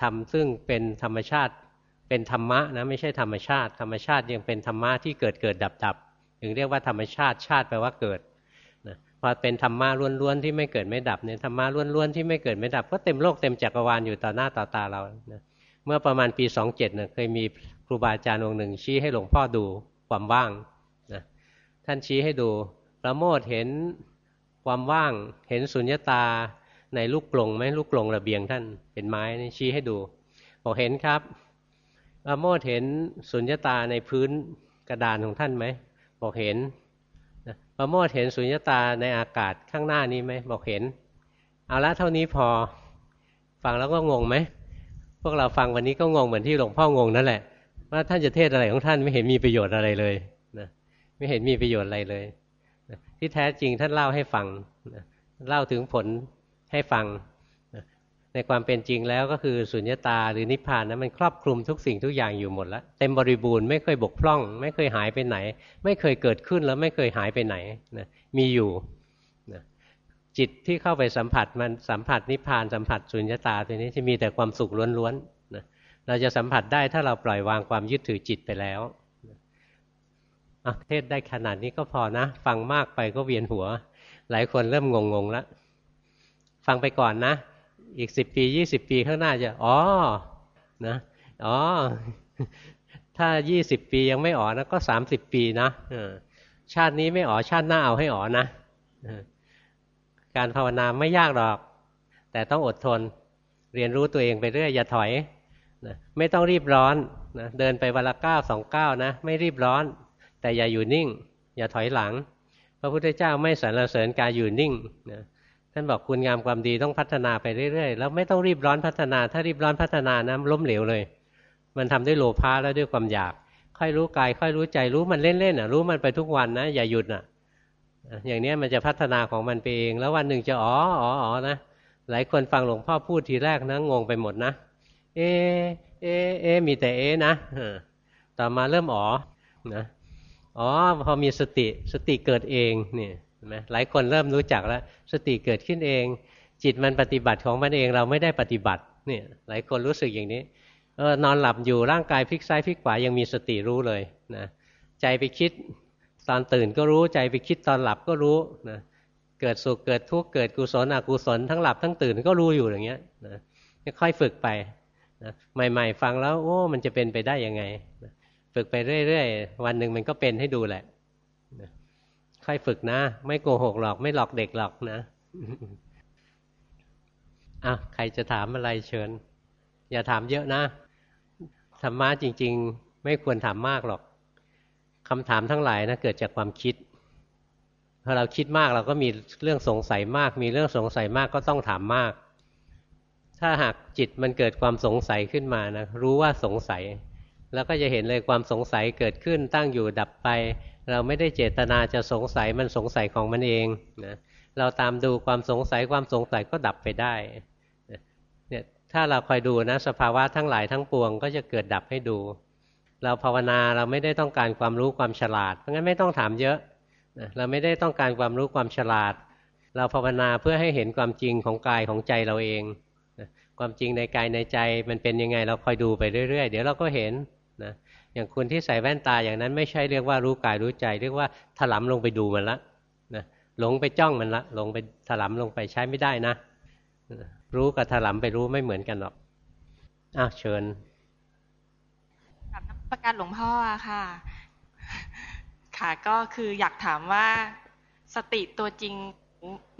ธรรมซึ่งเป็นธรรมชาติเป็นธรรมะนะไม่ใช่ธรรมชาติ ธรรมชาติยังเป็นธรรมะที่เกิดเกิดดับดับถึงเรียกว่าธรรมชาติชาติแปลว่าเกิดพอเป็นธรรมะล้วนๆที่ไม่เกิดไม่ดับเนี่ยธรรมะล้วนๆที่ไม่เกิดไม่ดับ ก็เต็มโลกเต็มจักรวาลอยู่ต่อหน้าต่อตาเรานะเมื่อประมาณปีสองเจ็ดเนี่ยเคยมีครูบาอาจารย์องค์หนึ่งชี้ให้หลวงพ่อดู ความว่างนะท่านชี้ให้ดูประโมทเห็นความว่างเห็นสุญญตาในลูกกลงไหมลูกกลงระเบียงท่านเป็นไม้นี่ชี้ให้ดูบอกเห็นครับประโมทเห็นสุญญตาในพื้นกระดานของท่านไหมบอกเห็นประโมทเห็นสุญญตาในอากาศข้างหน้านี้ไหมบอกเห็น เอาละเท่านี้พอฟังแล้วก็งงไหมพวกเราฟังวันนี้ก็งงเหมือนที่หลวงพ่องงนั่นแหละ ว่าท่านจะเทศอะไรของท่านไม่เห็นมีประโยชน์อะไรเลยนะไม่เห็นมีประโยชน์อะไรเลยนะที่แท้จริงท่านเล่าให้ฟังนะเล่าถึงผลให้ฟังนะในความเป็นจริงแล้วก็คือสุญญตาหรือนิพพานนะมันครอบคลุมทุกสิ่งทุกอย่างอยู่หมดแล้วเต็มบริบูรณ์ไม่เคยบกพร่อง ไม่เคยหายไปไหน ไม่เคยเกิดขึ้นแล้วไม่เคยหายไปไหนนะมีอยู่นะจิตที่เข้าไปสัมผัสมันสัมผัสนิพพานสัมผัสสุญญตาตัวนี้จะมีแต่ความสุขล้วนๆ เราจะสัมผัสได้ถ้าเราปล่อยวางความยึดถือจิตไปแล้วเทศได้ขนาดนี้ก็พอนะ ฟังมากไปก็เวียนหัว หลายคนเริ่มงงๆแล้ว ฟังไปก่อนนะ อีกสิบปียี่สิบปีข้างหน้าจะอ๋อนะอ๋อถ้ายี่สิบปียังไม่อ๋อนะก็สามสิบปีนะชาตินี้ไม่อ๋อชาติหน้าเอาให้อ๋อนะการภาวนาไม่ยากหรอก แต่ต้องอดทน เรียนรู้ตัวเองไปเรื่อยอย่าถอย นะไม่ต้องรีบร้อนนะเดินไปวันละเก้าสองเก้านะ ไม่รีบร้อน แต่อย่าอยู่นิ่ง อย่าถอยหลัง พระพุทธเจ้าไม่สรรเสริญการอยู่นิ่งนะท่านบอกคุณงามความดีต้องพัฒนาไปเรื่อยๆ แล้วไม่ต้องรีบร้อนพัฒนา ถ้ารีบร้อนพัฒนานะล้มเหลวเลย มันทำด้วยโลภะแล้วด้วยความอยาก ค่อยรู้กาย ค่อยรู้ใจรู้มันเล่นๆอะรู้มันไปทุกวันนะ อย่าหยุดอะอย่างนี้มันจะพัฒนาของมันไปเอง แล้ววันหนึ่งจะอ๋ออ๋ออ๋อนะหลายคนฟังหลวงพ่อพูดทีแรกนะงงไปหมดนะ เอ เอ เอ มีแต่เอนะต่อมาเริ่มอ๋อนะอ๋อพอมีสติสติเกิดเองเนี่ยไหมหลายคนเริ่มรู้จักแล้ว สติเกิดขึ้นเอง จิตมันปฏิบัติของมันเองเราไม่ได้ปฏิบัติเนี่ยหลายคนรู้สึกอย่างนี้เออนอนหลับอยู่ร่างกายพลิกซ้ายพลิกขวายังมีสติรู้เลยนะใจไปคิดตอนตื่นก็รู้ใจไปคิดตอนหลับก็รู้นะเกิดสุขเกิดทุกข์เกิดกุศลอกุศลทั้งหลับทั้งตื่นก็รู้อยู่อย่างเงี้ยนะค่อยฝึกไป นะใหม่ ๆ ฟังแล้ว โอ้ มันจะเป็นไปได้ยังไงนะฝึกไปเรื่อยๆ วันหนึ่งมันก็เป็นให้ดูแหละค่อยฝึกนะ ไม่โกหกหรอก ไม่หลอกเด็กหรอกนะอะใครจะถามอะไรเชิญ อย่าถามเยอะนะธรรมะจริง ๆ ไม่ควรถามมากหรอกคำถามทั้งหลายนะเกิดจากความคิดพอเราคิดมากเราก็มีเรื่องสงสัยมาก มีเรื่องสงสัยมากก็ต้องถามมาก ถ้าหากจิตมันเกิดความสงสัยขึ้นมานะรู้ว่าสงสัย แล้วก็จะเห็นเลยความสงสัยเกิดขึ้นตั้งอยู่ดับไป เราไม่ได้เจตนาจะสงสัยมันสงสัยของมันเองนะเราตามดูความสงสัยความสงสัยก็ดับไปได้เนี่ยถ้าเราคอยดูนะสภาวะทั้งหลายทั้งปวง ก็จะเกิดดับให้ดู เราภาวนาเราไม่ได้ต้องการความรู้ความฉลาดเพราะงั้นไม่ต้องถามเยอะเราไม่ได้ต้องการความรู้ความฉลาด เราภาวนาเพื่อให้เห็นความจริงของกายของใจเราเอง ความจริงในกายในใจมันเป็นยังไงเราคอยดูไปเรื่อยๆ เดี๋ยวเราก็เห็นนะอย่างคุณที่ใส่แว่นตาอย่างนั้นไม่ใช่เรียกว่ารู้กายรู้ใจ เรียกว่าถลำลงไปดูมันละนะหลงไปจ้องมันละหลงไปถลำลงไปใช้ไม่ได้นะ รู้กับถลำไปรู้ไม่เหมือนกันหรอกอ้าวเชิญกับนักประการหลวงพ่อค่ะ ค่ะก็คืออยากถามว่าสติตัวจริง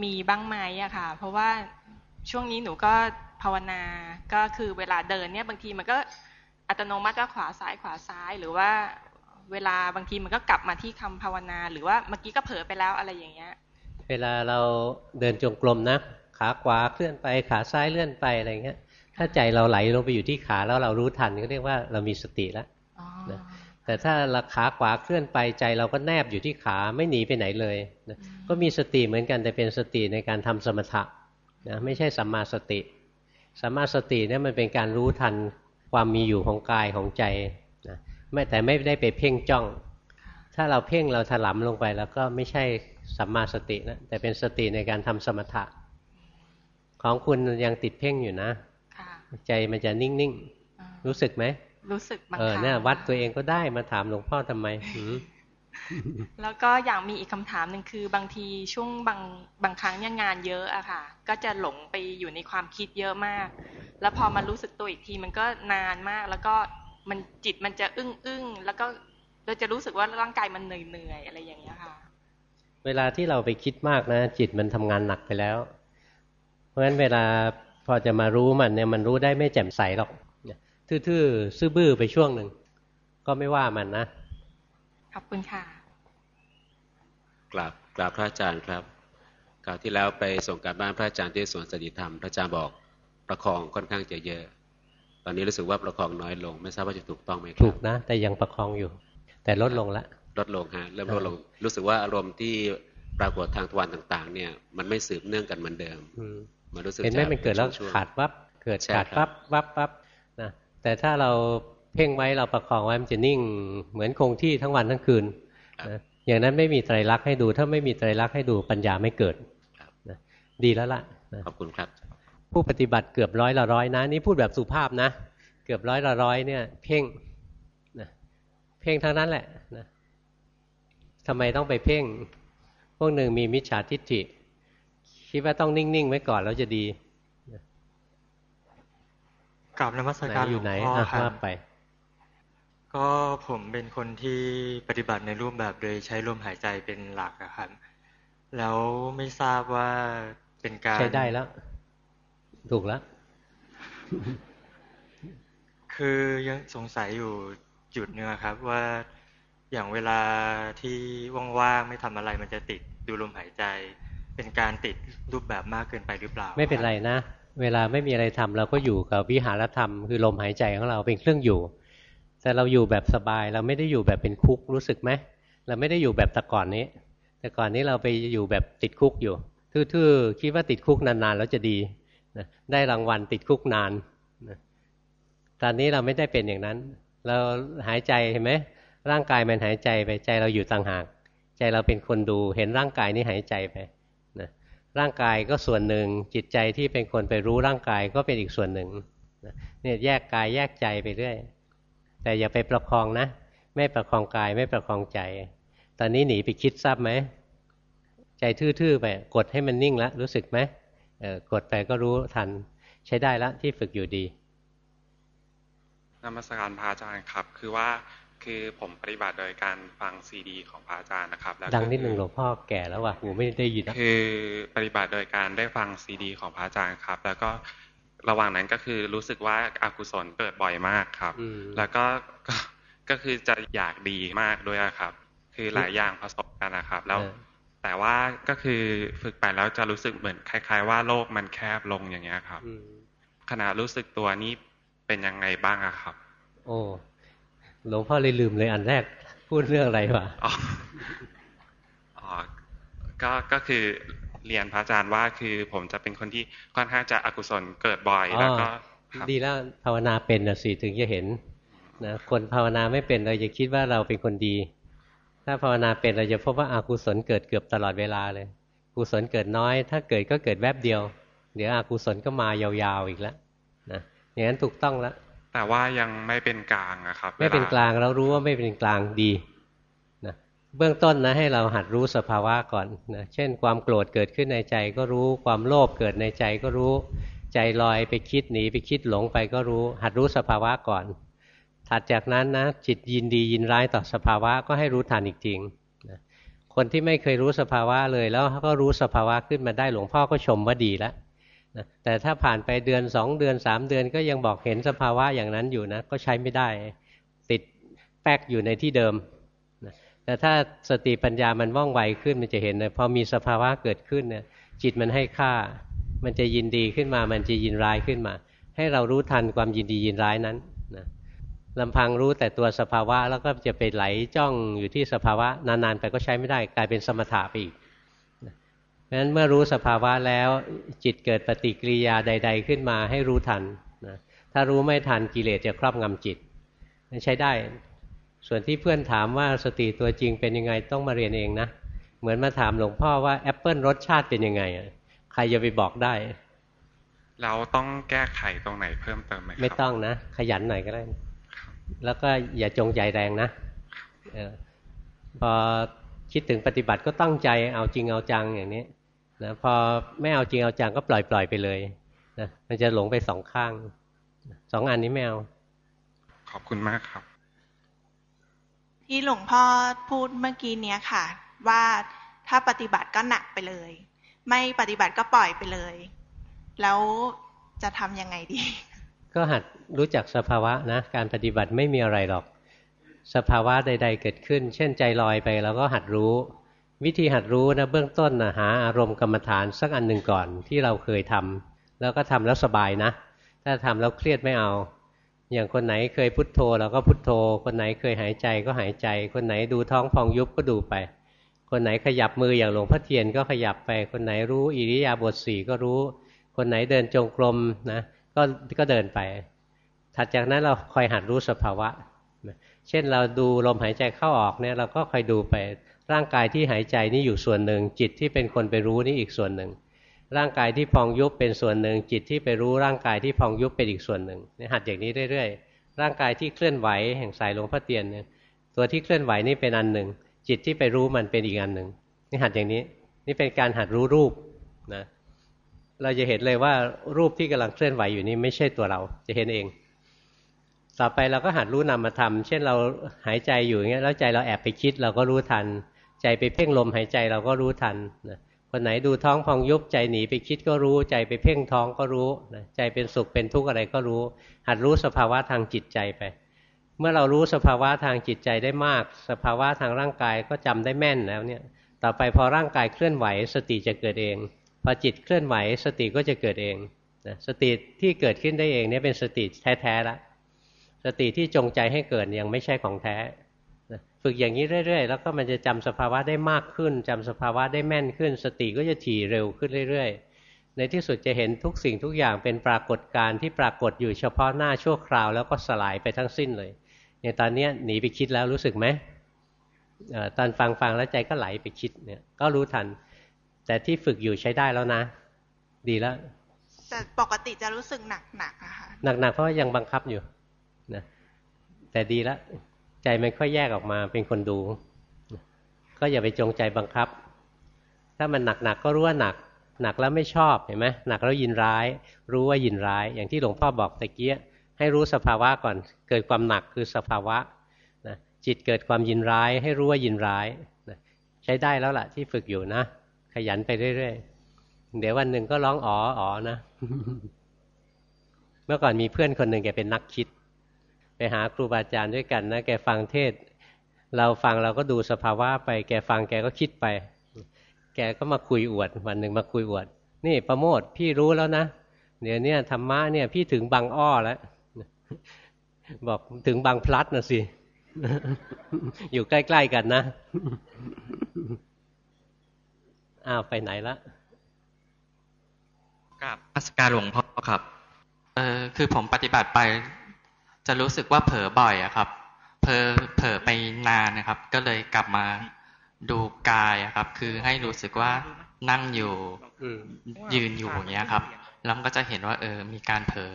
มีบ้างไหมอะค่ะ เพราะว่าช่วงนี้หนูก็ ภาวนา ก็คือเวลาเดินเนี่ยบางทีมันก็อัตโนมัติก็ขวาซ้ายขวาซ้ายหรือว่าเวลาบางทีมันก็กลับมาที่คำภาวนา หรือว่าเมื่อกี้ก็เผลอไปแล้วอะไรอย่างเงี้ย เวลาเราเดินจงกรมนะขาขวาเคลื่อนไปขาซ้ายเลื่อนไปอะไรเงี้ย ถ้าใจเราไหลลงไปอยู่ที่ขาแล้วเรารู้ทันก็เรียกว่าเรามีสติแล้วนะแต่ถ้าเราขาขวาเคลื่อนไปใจเราก็แนบอยู่ที่ขาไม่หนีไปไหนเลยนะก็มีสติเหมือนกันแต่เป็นสติในการทำสมถะนะไม่ใช่สัมมาสติ สัมมาสติเนี่ยมันเป็นการรู้ทันความมีอยู่ของกายของใจนะไม่แต่ไม่ได้ไปเพ่งจ้อง ถ้าเราเพ่งเราถลำลงไป แล้วก็ไม่ใช่สัมมาสตินะแต่เป็นสติในการทำสมถะ ของคุณยังติดเพ่งอยู่นะใจมันจะนิ่งๆ รู้สึกไหมรู้สึกบางครั้งเออเนี่ยวัดตัวเองก็ได้มาถามหลวงพ่อทำไม แล้วก็อย่ากมีอีกคำถามหนึ่งคือบางทีช่วงบางบางครั้งเนี่ยงานเยอะอะค่ะ ก็จะหลงไปอยู่ในความคิดเยอะมาก แล้วพอมารู้สึกตัวอีกทีมันก็นานมาก แล้วก็มันจิตมันจะอึ้งอึ้งแล้วก็เราจะรู้สึกว่าร่างกายมันเหนื่อยเหนื่อยอะไรอย่างเงี้ยค่ะ เวลาที่เราไปคิดมากนะ จิตมันทำงานหนักไปแล้ว เพราะฉะนั้นเวลาพอจะมารู้มันเนี่ยมันรู้ได้ไม่แจ่มใสหรอกทื่อๆซื่อบื้อไปช่วงหนึ่งก็ไม่ว่ามันนะ ขอบคุณค่ะกราบกราบพระอาจารย์ครับกราบที่แล้วไปส่งการบ้านพระอาจารย์ที่สวนสติธรรม พระอาจารย์บอกประคองค่อนข้างจะเยอะ ตอนนี้รู้สึกว่าประคองน้อยลง ไม่ทราบว่าจะถูกต้องไหมครับถูกนะ แต่ยังประคองอยู่ แต่ลดลงละลดลงฮะเริ่มลดลง รู้สึกว่าอารมณ์ที่ปรากฏทางทวารต่าง ๆ เนี่ย มันไม่สืบเนื่องกันเหมือนเดิมมันรู้สึกเห็นไหมมันเกิดแล้วขาดวับเกิดขาดวับวับวับนะแต่ถ้าเรา เพ่งไว้เราประคองไว้มันจะนิ่งเหมือนคงที่ทั้งวันทั้งคืนนะอย่างนั้นไม่มีไตรลักษณ์ให้ดู ถ้าไม่มีไตรลักษณ์ให้ดูปัญญาไม่เกิดนะดีแล้วล่ะนะขอบคุณครับ ผู้ปฏิบัติเกือบร้อยละร้อยนะนี่พูดแบบสุภาพนะ เกือบร้อยละร้อยเนี่ย เพ่งนะเพ่งทั้งนั้นแหละนะทำไมต้องไปเพ่ง พวกหนึ่งมีมิจฉาทิฏฐิ คิดว่าต้องนิ่งๆไว้ก่อนแล้วจะดีกลับนมัสการหลวงพ่อครับไป ก็ผมเป็นคนที่ปฏิบัติในรูปแบบโดยใช้ลมหายใจเป็นหลักครับแล้วไม่ทราบว่าเป็นการใช้ได้แล้ว ถูกแล้ว คือยังสงสัยอยู่จุดเนื้อครับ ว่าอย่างเวลาที่ว่างๆไม่ทำอะไรมันจะติดดูลมหายใจ เป็นการติดรูปแบบมากเกินไปหรือเปล่า ไม่เป็นไรนะ เวลาไม่มีอะไรทำเราก็อยู่กับวิหารธรรม คือลมหายใจของเราเป็นเครื่องอยู่ แต่เราอยู่แบบสบาย เราไม่ได้อยู่แบบเป็นคุกรู้สึกไหมเราไม่ได้อยู่แบบแต่ก่อนนี้ แต่ก่อนนี้เราไปอยู่แบบติดคุกอยู่ทื่อๆคิดว่าติดคุกนานๆแล้วจะดีนะได้รางวัลติดคุกนานนะตอนนี้เราไม่ได้เป็นอย่างนั้น เราหายใจเห็นไหมร่างกายมันหายใจไปใจเราอยู่ต่างหาก ใจเราเป็นคนดูเห็นร่างกายนี้หายใจไปร่างกายก็ส่วนหนึ่งจิตใจที่เป็นคนไปรู้ร่างกายก็เป็นอีกส่วนหนึ่งเนี่ยแยกกายแยกใจไปเรื่อย แต่อย่าไปประคองนะ ไม่ประคองกายไม่ประคองใจ ตอนนี้หนีไปคิดทราบไหม ใจทื่อๆไป กดให้มันนิ่งแล้วรู้สึกไหมเออกดไปก็รู้ทันใช้ได้แล้วที่ฝึกอยู่ดีนมัสการพระอาจารย์ครับ คือว่าคือผมปฏิบัติโดยการฟังซีดี ของพระอาจารย์นะครับดังนิดหนึ่งหลวงพ่อแก่แล้วว่ะหูไม่ได้ยินคือปฏิบัติโดยการได้ฟังซีดี ของพระอาจารย์ครับ แล้วก็ ระหว่างนั้นก็คือรู้สึกว่าอากุศลเกิดบ่อยมากครับ แล้วก็ก็คือจะอยากดีมากด้วยครับ คือหลายอย่างผสมกันนะครับ แล้วแต่ว่าก็คือฝึกไปแล้วจะรู้สึกเหมือนคล้าย ๆ ว่าโลกมันแคบลงอย่างเงี้ยครับขณะรู้สึกตัวนี้เป็นยังไงบ้างครับ โอ้หลวงพ่อเลยลืมเลยอันแรกพูดเรื่องอะไรวะอ๋อก็ก็คือ เรียนพระอาจารย์ว่าคือผมจะเป็นคนที่ค่อนข้างจะอกุศลเกิดบ่อยแล้วก็ดีแล้วภาวนาเป็นนะสิถึงจะเห็นนะคนภาวนาไม่เป็นเราจะคิดว่าเราเป็นคนดี ถ้าภาวนาเป็นเราจะพบว่าอากุศลเกิดเกือบตลอดเวลาเลย กุศลเกิดน้อย ถ้าเกิดก็เกิดแวบเดียว เดี๋ยวอากุศลก็มายาวๆอีกแล้วนะอย่างนั้นถูกต้องแล้วแต่ว่ายังไม่เป็นกลางนะครับ ไม่เป็นกลางเรารู้ว่าไม่เป็นกลางดีนะ เบื้องต้นนะให้เราหัดรู้สภาวะก่อนนะเช่น ความโกรธเกิดขึ้นในใจก็รู้ความโลภเกิดในใจก็รู้ใจลอยไปคิดหนีไปคิดหลงไปก็รู้ หัดรู้สภาวะก่อน ถัดจากนั้นนะจิตยินดียินร้ายต่อสภาวะก็ให้รู้ทันอีกจริงนะคนที่ไม่เคยรู้สภาวะเลยแล้วก็รู้สภาวะขึ้นมาได้หลวงพ่อก็ชมว่าดีแล้วแต่ถ้าผ่านไปเดือนสองเดือนสามเดือนก็ยังบอกเห็นสภาวะอย่างนั้นอยู่นะก็ใช้ไม่ได้ ติดแป๊กอยู่ในที่เดิม แต่ถ้าสติปัญญามันว่องไวขึ้นมันจะเห็นเลยพอมีสภาวะเกิดขึ้นเนี่ยจิตมันให้ค่า มันจะยินดีขึ้นมา มันจะยินร้ายขึ้นมา ให้เรารู้ทันความยินดียินร้ายนั้นนะลำพังรู้แต่ตัวสภาวะแล้วก็จะไปไหลจ้องอยู่ที่สภาวะนานๆไปก็ใช้ไม่ได้กลายเป็นสมถะไปอีกเพราะฉะนั้นเมื่อรู้สภาวะแล้วจิตเกิดปฏิกิริยาใด ๆ ขึ้นมาให้รู้ทันนะถ้ารู้ไม่ทันกิเลสจะครอบงำจิตใช้ได้ ส่วนที่เพื่อนถามว่าสติตัวจริงเป็นยังไงต้องมาเรียนเองนะ เหมือนมาถามหลวงพ่อว่าแอปเปิลรสชาติเป็นยังไงใครจะไปบอกได้ เราต้องแก้ไขตรงไหนเพิ่มเติมไหมไม่ต้องนะ ขยันหน่อยก็ได้ แล้วก็อย่าจงใจแรงนะพอคิดถึงปฏิบัติก็ตั้งใจเอาจริงเอาจังอย่างนี้นะพอไม่เอาจริงเอาจังก็ปล่อยปล่อยไปเลยนะมันจะหลงไปสองข้างสองอันนี้ไม่เอาขอบคุณมากครับ ที่หลวงพ่อพูดเมื่อกี้เนี้ยค่ะ ว่าถ้าปฏิบัติก็หนักไปเลย ไม่ปฏิบัติก็ปล่อยไปเลย แล้วจะทำยังไงดี ก็หัดรู้จักสภาวะนะการปฏิบัติไม่มีอะไรหรอก สภาวะใด ๆ เกิดขึ้น เช่นใจลอยไปเราก็หัดรู้ วิธีหัดรู้นะเบื้องต้นนะหาอารมณ์กรรมฐานสักอันหนึ่งก่อนที่เราเคยทำแล้วก็ทำแล้วสบายนะ ถ้าทำแล้วเครียดไม่เอา อย่างคนไหนเคยพุทโธเราก็พุทโธ คนไหนเคยหายใจก็หายใจ คนไหนดูท้องพองยุบก็ดูไป คนไหนขยับมืออย่างหลวงพ่อเทียนก็ขยับไป คนไหนรู้อิริยาบถสี่ก็รู้ คนไหนเดินจงกรมนะก็ก็เดินไป ถัดจากนั้นเราคอยหัดรู้สภาวะ เช่นเราดูลมหายใจเข้าออกเนี่ยเราก็คอยดูไป ร่างกายที่หายใจนี่อยู่ส่วนหนึ่ง จิตที่เป็นคนไปรู้นี่อีกส่วนหนึ่ง ร่างกายที่พองยุบเป็นส่วนหนึ่ง จิตที่ไปรู้ร่างกายที่พองยุบเป็นอีกส่วนหนึ่งนี่หัดอย่างนี้เรื่อยๆ ร่างกายที่เคลื่อนไหวแห่งสายหลวงพ่อเตียนเนี่ยตัวที่เคลื่อนไหวนี่เป็นอันหนึ่ง จิตที่ไปรู้มันเป็นอีกอันหนึ่งนี่หัดอย่างนี้ นี่เป็นการหัดรู้รูปนะเราจะเห็นเลยว่ารูปที่กำลังเคลื่อนไหวอยู่นี้ไม่ใช่ตัวเราจะเห็นเอง ต่อไปเราก็หัดรู้นามธรรมเช่นเราหายใจอยู่อย่างเงี้ยแล้วใจเราแอบไปคิดเราก็รู้ทัน ใจไปเพ่งลมหายใจเราก็รู้ทันนะ คนไหนดูท้องพองยุบใจหนีไปคิดก็รู้ ใจไปเพ่งท้องก็รู้นะใจเป็นสุขเป็นทุกข์อะไรก็รู้ หัดรู้สภาวะทางจิตใจไป เมื่อเรารู้สภาวะทางจิตใจได้มาก สภาวะทางร่างกายก็จำได้แม่นแล้วเนี่ย ต่อไปพอร่างกายเคลื่อนไหว สติจะเกิดเอง พอจิตเคลื่อนไหว สติก็จะเกิดเองนะสติที่เกิดขึ้นได้เองเนี่ยเป็นสติแท้ๆละสติที่จงใจให้เกิดยังไม่ใช่ของแท้ ฝึกอย่างนี้เรื่อยๆ แล้วก็มันจะจำสภาวะได้มากขึ้นจำสภาวะได้แม่นขึ้น สติก็จะถี่เร็วขึ้นเรื่อยๆ ในที่สุดจะเห็นทุกสิ่งทุกอย่างเป็นปรากฏการณ์ที่ปรากฏอยู่เฉพาะหน้าชั่วคราว แล้วก็สลายไปทั้งสิ้นเลยอย่างตอนนี้หนีไปคิดแล้วรู้สึกไหมตอนฟังฟังแล้วใจก็ไหลไปคิดเนี่ยก็รู้ทัน แต่ที่ฝึกอยู่ใช้ได้แล้วนะ ดีแล้วแต่ปกติจะรู้สึกหนักหนักอะค่ะหนักๆเพราะยังบังคับอยู่นะแต่ดีแล้ว ใจมันค่อยแยกออกมาเป็นคนดู ก็อย่าไปจงใจบังคับ ถ้ามันหนักๆก็รู้ว่าหนัก หนักแล้วไม่ชอบเห็นไหมหนักแล้วยินร้าย รู้ว่ายินร้าย อย่างที่หลวงพ่อบอกตะเกียให้รู้สภาวะก่อน เกิดความหนักคือสภาวะนะจิตเกิดความยินร้าย ให้รู้ว่ายินร้ายนะใช้ได้แล้วล่ะที่ฝึกอยู่นะ ขยันไปเรื่อยๆ เดี๋ยววันหนึ่งก็ร้องอ๋ออ๋อนะ เมื่อก่อนมีเพื่อนคนหนึ่งแกเป็นนักคิด ไปหาครูบาอาจารย์ด้วยกันนะแกฟังเทศ เราฟังเราก็ดูสภาวะไป แกฟังแกก็คิดไป แกก็มาคุยอวด วันหนึ่งมาคุยอวด นี่ประโมทพี่รู้แล้วนะเดี๋ยวนี้ธรรมะเนี่ยพี่ถึงบางอ้อแล้วบอกถึงบางพลัดนะสิ อยู่ใกล้ ๆ กันนะ อ้าวไปไหนละกับอัสการหลวงพ่อครับ เออคือผมปฏิบัติไป จะรู้สึกว่าเผลอบ่อยอะครับ เผลอเผลอไปนานนะครับ ก็เลยกลับมาดูกายอะครับ คือให้รู้สึกว่านั่งอยู่ยืนอยู่อย่างเงี้ยครับ แล้วก็จะเห็นว่า เออ มีการเผลอ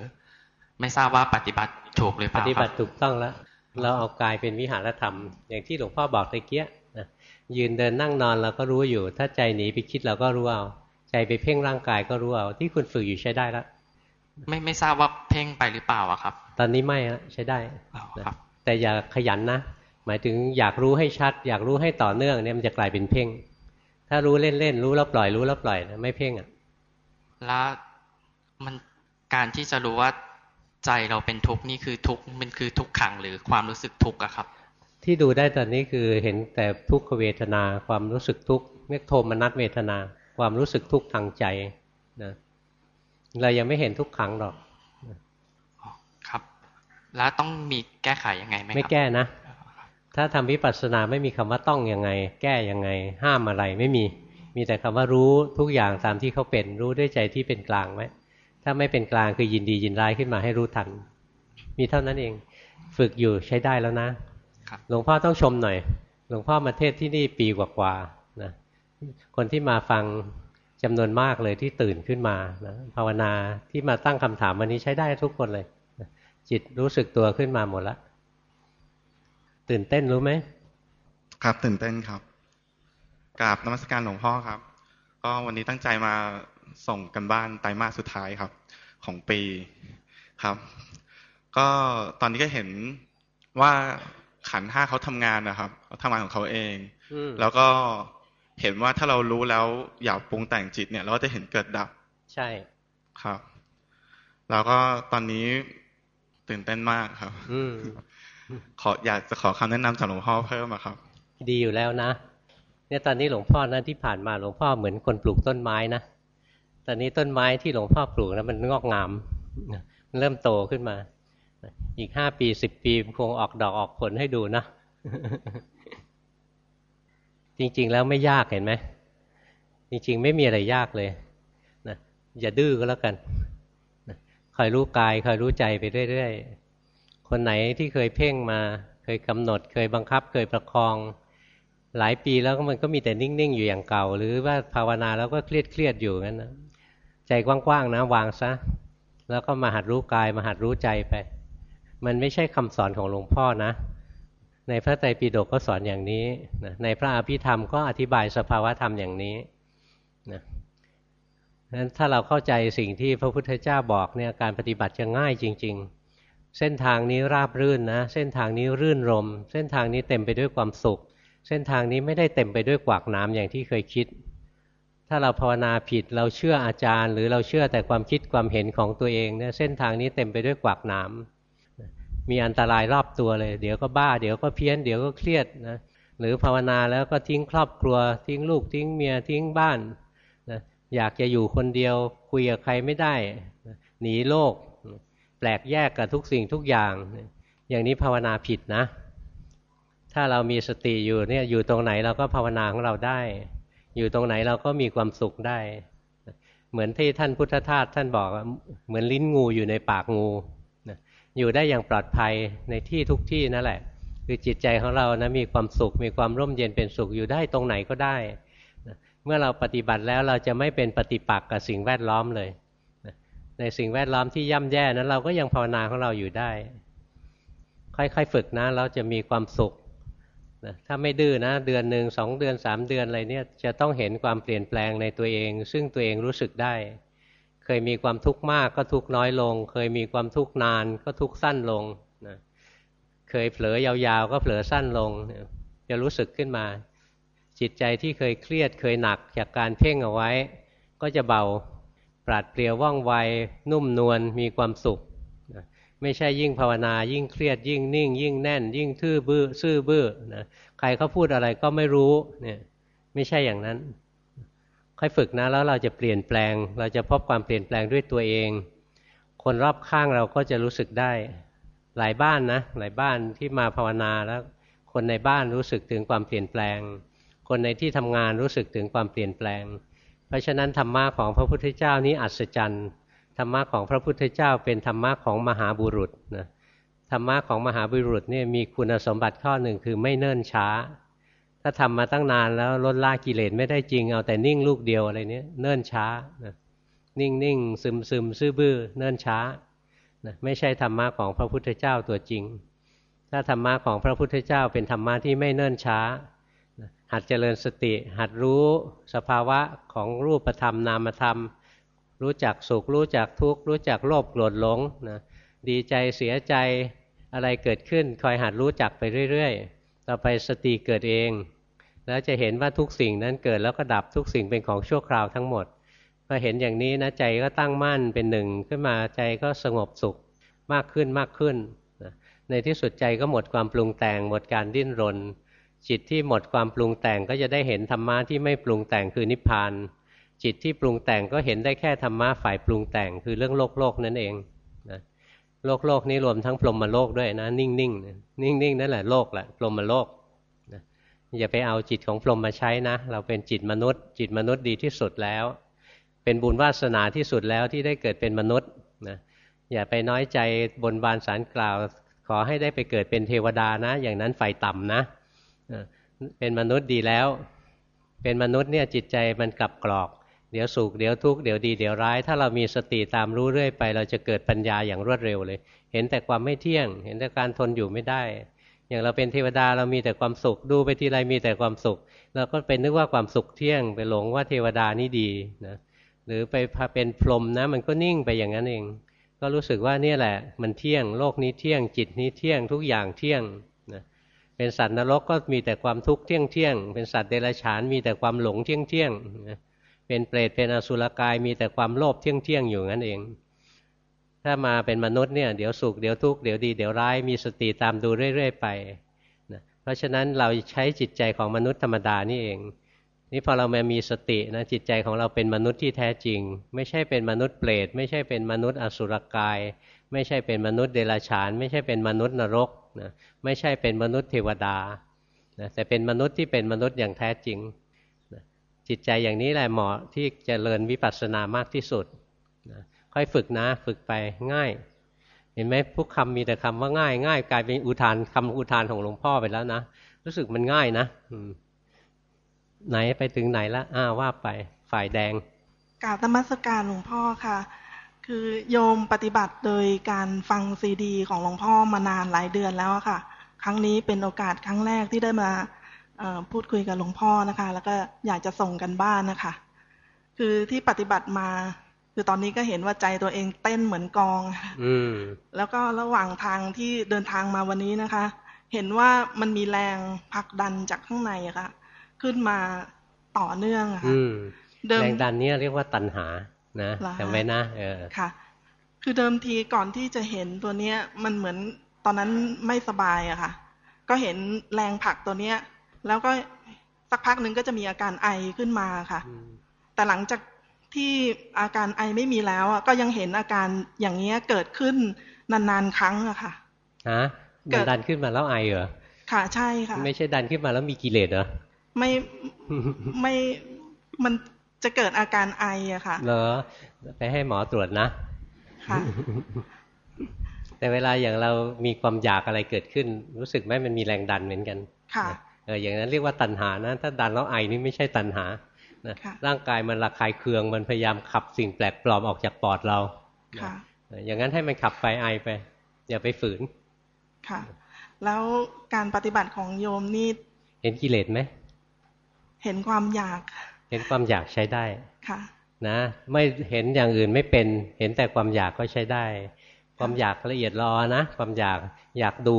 ไม่ทราบว่าปฏิบัติถูกหรือเปล่าปฏิบัติถูกต้องแล้ว เราเอากายเป็นวิหารธรรม อย่างที่หลวงพ่อบอกตะเกียยืนเดินนั่งนอนเราก็รู้อยู่ ถ้าใจหนีไปคิดเราก็รู้เอา ใจไปเพ่งร่างกายก็รู้เอา ที่คุณฝึกอยู่ใช้ได้แล้ว ไม่ไม่ทราบว่าเพ่งไปหรือเปล่าอะครับ ตอนนี้ไม่ะใช้ได้ครับ แต่อย่าขยันนะ หมายถึงอยากรู้ให้ชัด อยากรู้ให้ต่อเนื่องเนี่ยมันจะกลายเป็นเพ่ง ถ้ารู้เล่นๆรู้แล้วปล่อยรู้แล้วปล่อยนะไม่เพ่งอะแล้วมันการที่จะรู้ว่าใจเราเป็นทุกข์นี่คือทุกข์มันคือทุกขังหรือความรู้สึกทุกข์อะครับ ที่ดูได้ตอนนี้คือเห็นแต่ทุกขเวทนา ความรู้สึกทุกข์เรียกโทมนัสเวทนา ความรู้สึกทุกข์ทางใจนะ เรายังไม่เห็นทุกขังหรอกครับ แล้วต้องมีแก้ไขยังไงไหมไม่แก้นะ ถ้าทำวิปัสสนาไม่มีคำว่าต้องยังไง แก้ยังไง ห้ามอะไรไม่มี มีแต่คำว่ารู้ทุกอย่างตามที่เขาเป็น รู้ด้วยใจที่เป็นกลางไหมถ้าไม่เป็นกลางคือยินดียินร้ายขึ้นมาให้รู้ทัน มีเท่านั้นเอง ฝึกอยู่ใช้ได้แล้วนะหลวงพ่อต้องชมหน่อย หลวงพ่อมาเทศที่นี่ปีกว่าๆนะ คนที่มาฟัง จำนวนมากเลยที่ตื่นขึ้นมานะภาวนาที่มาตั้งคำถามวันนี้ใช้ได้ทุกคนเลย จิตรู้สึกตัวขึ้นมาหมดแล้วตื่นเต้นรู้ไหมครับตื่นเต้นครับกราบนมัสการหลวงพ่อครับ ก็วันนี้ตั้งใจมาส่งกันบ้านไตรมาสสุดท้ายครับ ของปีครับ ก็ตอนนี้ก็เห็นว่าขันห้าเขาทำงานนะครับเขาทำงานของเขาเอง แล้วก็ เห็นว่าถ้าเรารู้แล้วอยากปรุงแต่งจิตเนี่ย เราก็จะเห็นเกิดดับ ใช่ครับ แล้วก็ตอนนี้ตื่นเต้นมากครับ อืขออยากจะขอคำแนะนำจากหลวงพ่อเพิ่มครับ ดีอยู่แล้วนะเนี่ยตอนนี้หลวงพ่อนะที่ผ่านมาหลวงพ่อเหมือนคนปลูกต้นไม้นะตอนนี้ต้นไม้ที่หลวงพ่อปลูกแล้วมันงอกงามมันเริ่มโตขึ้นมา อีกห้าปีสิบปีคงออกดอกออกผลให้ดูนะ จริง ๆ แล้วไม่ยากเห็นไหมจริง ๆ ไม่มีอะไรยากเลยนะอย่าดื้อก็แล้วกันคอยรู้กายคอยรู้ใจไปเรื่อยๆคนไหนที่เคยเพ่งมา เคยกำหนด เคยบังคับ เคยประคอง หลายปีแล้วมันก็มีแต่นิ่ง ๆ อยู่อย่างเก่า หรือว่าภาวนาแล้วก็เครียดๆอยู่งั้นนะใจกว้างๆนะวางซะแล้วก็มาหัดรู้กายมาหัดรู้ใจไป มันไม่ใช่คำสอนของหลวงพ่อนะ ในพระไตรปิฎกก็สอนอย่างนี้ในพระอภิธรรมก็อธิบายสภาวะธรรมอย่างนี้นะนั้นถ้าเราเข้าใจสิ่งที่พระพุทธเจ้าบอกเนี่ยการปฏิบัติจะง่ายจริง ๆ เส้นทางนี้ราบรื่นนะ เส้นทางนี้รื่นรม เส้นทางนี้เต็มไปด้วยความสุข เส้นทางนี้ไม่ได้เต็มไปด้วยกวากน้ำอย่างที่เคยคิด ถ้าเราภาวนาผิดเราเชื่ออาจารย์ หรือเราเชื่อแต่ความคิดความเห็นของตัวเองเนี่ยเส้นทางนี้เต็มไปด้วยกวากน้ำ มีอันตรายรอบตัวเลย เดี๋ยวก็บ้า เดี๋ยวก็เพี้ยน เดี๋ยวก็เครียดนะ หรือภาวนาแล้วก็ทิ้งครอบครัว ทิ้งลูก ทิ้งเมีย ทิ้งบ้านอยากจะอยู่คนเดียว คุยกับใครไม่ได้หนีโลก แปลกแยกกับทุกสิ่งทุกอย่าง อย่างนี้ภาวนาผิดนะ ถ้าเรามีสติอยู่เนี่ย อยู่ตรงไหนเราก็ภาวนาของเราได้ อยู่ตรงไหนเราก็มีความสุขได้ เหมือนที่ท่านพุทธทาสท่านบอก เหมือนลิ้นงูอยู่ในปากงู อยู่ได้อย่างปลอดภัยในที่ทุกที่นั่นแหละ คือจิตใจของเรานะมีความสุข มีความร่มเย็นเป็นสุขอยู่ได้ตรงไหนก็ได้ เมื่อเราปฏิบัติแล้วเราจะไม่เป็นปฏิปักษ์กับสิ่งแวดล้อมเลย ในสิ่งแวดล้อมที่ย่ำแย่นั้นเราก็ยังภาวนาของเราอยู่ได้ ค่อยๆฝึกนะเราจะมีความสุขนะถ้าไม่ดื้อนะเดือนหนึ่งสองเดือนสามเดือนอะไรเนี่ยจะต้องเห็นความเปลี่ยนแปลงในตัวเอง ซึ่งตัวเองรู้สึกได้ เคยมีความทุกข์มากก็ทุกข์น้อยลง เคยมีความทุกข์นานก็ทุกข์สั้นลงนะเคยเผลอยาวๆ ก็เผลอสั้นลง จะรู้สึกขึ้นมา จิตใจที่เคยเครียดเคยหนักจากการเพ่งเอาไว้ ก็จะเบาปราดเปรียวว่องไว นุ่มนวลมีความสุขไม่ใช่ยิ่งภาวนายิ่งเครียดยิ่งนิ่ง ยิ่งแน่น ยิ่งทื่อบื้อซื่อบื้อนะใครเขาพูดอะไรก็ไม่รู้เนี่ยไม่ใช่อย่างนั้น ค่อยฝึกนะแล้วเราจะเปลี่ยนแปลง เราจะพบความเปลี่ยนแปลงด้วยตัวเอง คนรอบข้างเราก็จะรู้สึกได้ หลายบ้านนะ หลายบ้านที่มาภาวนาแล้ว คนในบ้านรู้สึกถึงความเปลี่ยนแปลง คนในที่ทำงานรู้สึกถึงความเปลี่ยนแปลง เพราะฉะนั้นธรรมะของพระพุทธเจ้านี้อัศจรรย์ธรรมะของพระพุทธเจ้าเป็นธรรมะของมหาบุรุษนะธรรมะของมหาบุรุษเนี่ยมีคุณสมบัติข้อหนึ่งคือไม่เนิ่นช้า ถ้าทำมาตั้งนานแล้วลดละกิเลสไม่ได้จริงเอาแต่นิ่งลูกเดียวอะไรเนี้ยเนิ่นช้านะนิ่งนิ่งซึมซึมซื่อบื้อเนิ่นช้านะไม่ใช่ธรรมะของพระพุทธเจ้าตัวจริง ถ้าธรรมะของพระพุทธเจ้าเป็นธรรมะที่ไม่เนิ่นช้าหัดเจริญสติ หัดรู้สภาวะของรูปธรรมนามธรรม รู้จักสุขรู้จักทุกข์รู้จักโลภโกรธหลงนะดีใจเสียใจอะไรเกิดขึ้น คอยหัดรู้จักไปเรื่อยๆ ต่อไปสติเกิดเอง แล้วจะเห็นว่าทุกสิ่งนั้นเกิดแล้วก็ดับทุกสิ่งเป็นของชั่วคราวทั้งหมดพอเห็นอย่างนี้นะใจก็ตั้งมั่นเป็นหนึ่งขึ้นมาใจก็สงบสุขมากขึ้นมากขึ้นในที่สุดใจก็หมดความปรุงแต่งหมดการดิ้นรน จิตที่หมดความปรุงแต่งก็จะได้เห็นธรรมะที่ไม่ปรุงแต่งคือนิพพาน จิตที่ปรุงแต่งก็เห็นได้แค่ธรรมะฝ่ายปรุงแต่งคือเรื่องโลกโลกนั่นเองนะโลกโลกนี้รวมทั้งพรหมโลกด้วยนะนิ่งนิ่งนิ่งนิ่งนั่นแหละโลกแหละพรหมโลก อย่าไปเอาจิตของพรหมมาใช้นะ เราเป็นจิตมนุษย์ จิตมนุษย์ดีที่สุดแล้ว เป็นบุญวาสนาที่สุดแล้วที่ได้เกิดเป็นมนุษย์นะอย่าไปน้อยใจบนบานสารกล่าว ขอให้ได้ไปเกิดเป็นเทวดานะ อย่างนั้นไฟต่ำนะ เป็นมนุษย์ดีแล้ว เป็นมนุษย์เนี่ยจิตใจมันกลับกรอก เดี๋ยวสุขเดี๋ยวทุกข์เดี๋ยวดีเดี๋ยวร้าย ถ้าเรามีสติตามรู้เรื่อยไป เราจะเกิดปัญญาอย่างรวดเร็วเลย เห็นแต่ความไม่เที่ยง เห็นแต่การทนอยู่ไม่ได้ อย่างเราเป็นเทวดาเรามีแต่ความสุข ดูไปทีไรมีแต่ความสุข เราก็เป็นนึกว่าความสุขเที่ยง ไปหลงว่าเทวดานี่ดีนะหรือไปพาเป็นพรหมนะ มันก็นิ่งไปอย่างนั้นเอง ก็รู้สึกว่านี่แหละ มันเที่ยงโลกนี้เที่ยงจิตนี้เที่ยงทุกอย่างเที่ยงเป็นสัตว์นรกก็มีแต่ความทุกข์เที่ยงเที่ยงเป็นสัตว์เดรัจฉานมีแต่ความหลงเที่ยงเที่ยงเป็นเปรตเป็นอสุรกายมีแต่ความโลภเที่ยงเที่ยงอยู่นั่นเอง ถ้ามาเป็นมนุษย์เนี่ยเดี๋ยวสุขเดี๋ยวทุกข์เดี๋ยวดีเดี๋ยวร้ายมีสติตามดูเรื่อย ๆ ไปนะเพราะฉะนั้นเราใช้จิตใจของมนุษย์ธรรมดานี่เอง นี่พอเรามามีสตินะจิตใจของเราเป็นมนุษย์ที่แท้จริง ไม่ใช่เป็นมนุษย์เปรตไม่ใช่เป็นมนุษย์อสุรกาย ไม่ใช่เป็นมนุษย์เดรัจฉาน ไม่ใช่เป็นมนุษย์นรกนะไม่ใช่เป็นมนุษย์เทวดานะแต่เป็นมนุษย์ที่เป็นมนุษย์อย่างแท้จริงนะจิตใจอย่างนี้แหละเหมาะที่จะเริญวิปัสสนามากที่สุดนะ ค่อยฝึกนะ ฝึกไปง่าย เห็นไหมพวกคำมีแต่คำว่าง่าย ง่าย กลายเป็นอุทานคำอุทานของหลวงพ่อไปแล้วนะรู้สึกมันง่ายนะไหนไปถึงไหนละอ้าว่าไปฝ่ายแดงกราบธรรมสการหลวงพ่อค่ะ คือโยมปฏิบัติโดยการฟังซีดี ของหลวงพ่อมานานหลายเดือนแล้วค่ะ ครั้งนี้เป็นโอกาสครั้งแรกที่ได้มาพูดคุยกับหลวงพ่อนะคะ แล้วก็อยากจะส่งกันบ้านนะคะ คือที่ปฏิบัติมา คือตอนนี้ก็เห็นว่าใจตัวเองเต้นเหมือนกองอืมแล้วก็ระหว่างทางที่เดินทางมาวันนี้นะคะ เห็นว่ามันมีแรงผลักดันจากข้างในอะค่ะ ขึ้นมาต่อเนื่องอะค่ะแรงดันนี้เรียกว่าตันหานะจำไว้นะเออค่ะ คือเดิมทีก่อนที่จะเห็นตัวเนี้ย มันเหมือนตอนนั้นไม่สบายอะค่ะ ก็เห็นแรงผลักตัวเนี้ย แล้วก็สักพักหนึ่งก็จะมีอาการไอขึ้นมาค่ะ แต่หลังจาก ที่อาการไอไม่มีแล้วอะก็ยังเห็นอาการอย่างเงี้ยเกิดขึ้นนานๆครั้งอะค่ะฮะมันดันขึ้นมาแล้วไอเหรอค่ะใช่ค่ะ ไม่ใช่ดันขึ้นมาแล้วมีกิเลสเหรอไม่ไม่มันจะเกิดอาการไออะค่ะเหรอไปให้หมอตรวจนะค่ะแต่เวลาอย่างเรามีความอยากอะไรเกิดขึ้น รู้สึกไหมมันมีแรงดันเหมือนกัน ค่ะเอออย่างนั้นเรียกว่าตัณหานะ ถ้าดันแล้วไอนี่ไม่ใช่ตัณหา นะร่างกายมันระคายเคืองมันพยายามขับสิ่งแปลกปลอมออกจากปอดเราค่ะอย่างนั้นให้มันขับไปไอไป อย่าไปฝืนค่ะ แล้วการปฏิบัติของโยมนี่เห็นกิเลสไหมเห็นความอยาก เห็นความอยากใช้ได้ค่ะ นะ ไม่เห็นอย่างอื่นไม่เป็นเห็นแต่ความอยากก็ใช้ได้ ความอยากละเอียดรอนะ ความอยากอยากดู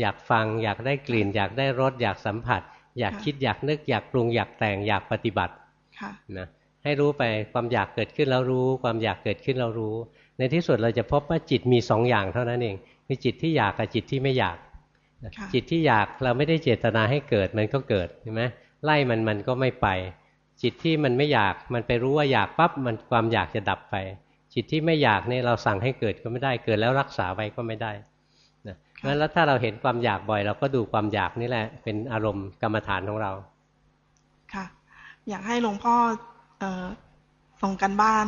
อยากฟัง อยากได้กลิ่น อยากได้รสอยากสัมผัส อยากคิดอยากนึกอยากปรุงอยากแต่งอยากปฏิบัติ นะให้รู้ไปความอยากเกิดขึ้นแล้วรู้ ความอยากเกิดขึ้นแล้วรู้ ในที่สุดเราจะพบว่าจิตมีสองอย่างเท่านั้นเองคือจิตที่อยากกับจิตที่ไม่อยาก จิตที่อยากเราไม่ได้เจตนาให้เกิดมันก็เกิดใช่ไหมไล่มันมันก็ไม่ไป จิตที่มันไม่อยากมันไปรู้ว่าอยากปั๊บมันความอยากจะดับไป จิตที่ไม่อยากเนี่ยเราสั่งให้เกิดก็ไม่ได้เกิดแล้วรักษาไว้ก็ไม่ได้นะงั้นแล้วถ้าเราเห็นความอยากบ่อย เราก็ดูความอยากนี่แหละ เป็นอารมณ์กรรมฐานของเราค่ะ อยากให้หลวงพ่อเอส่งกันบ้าน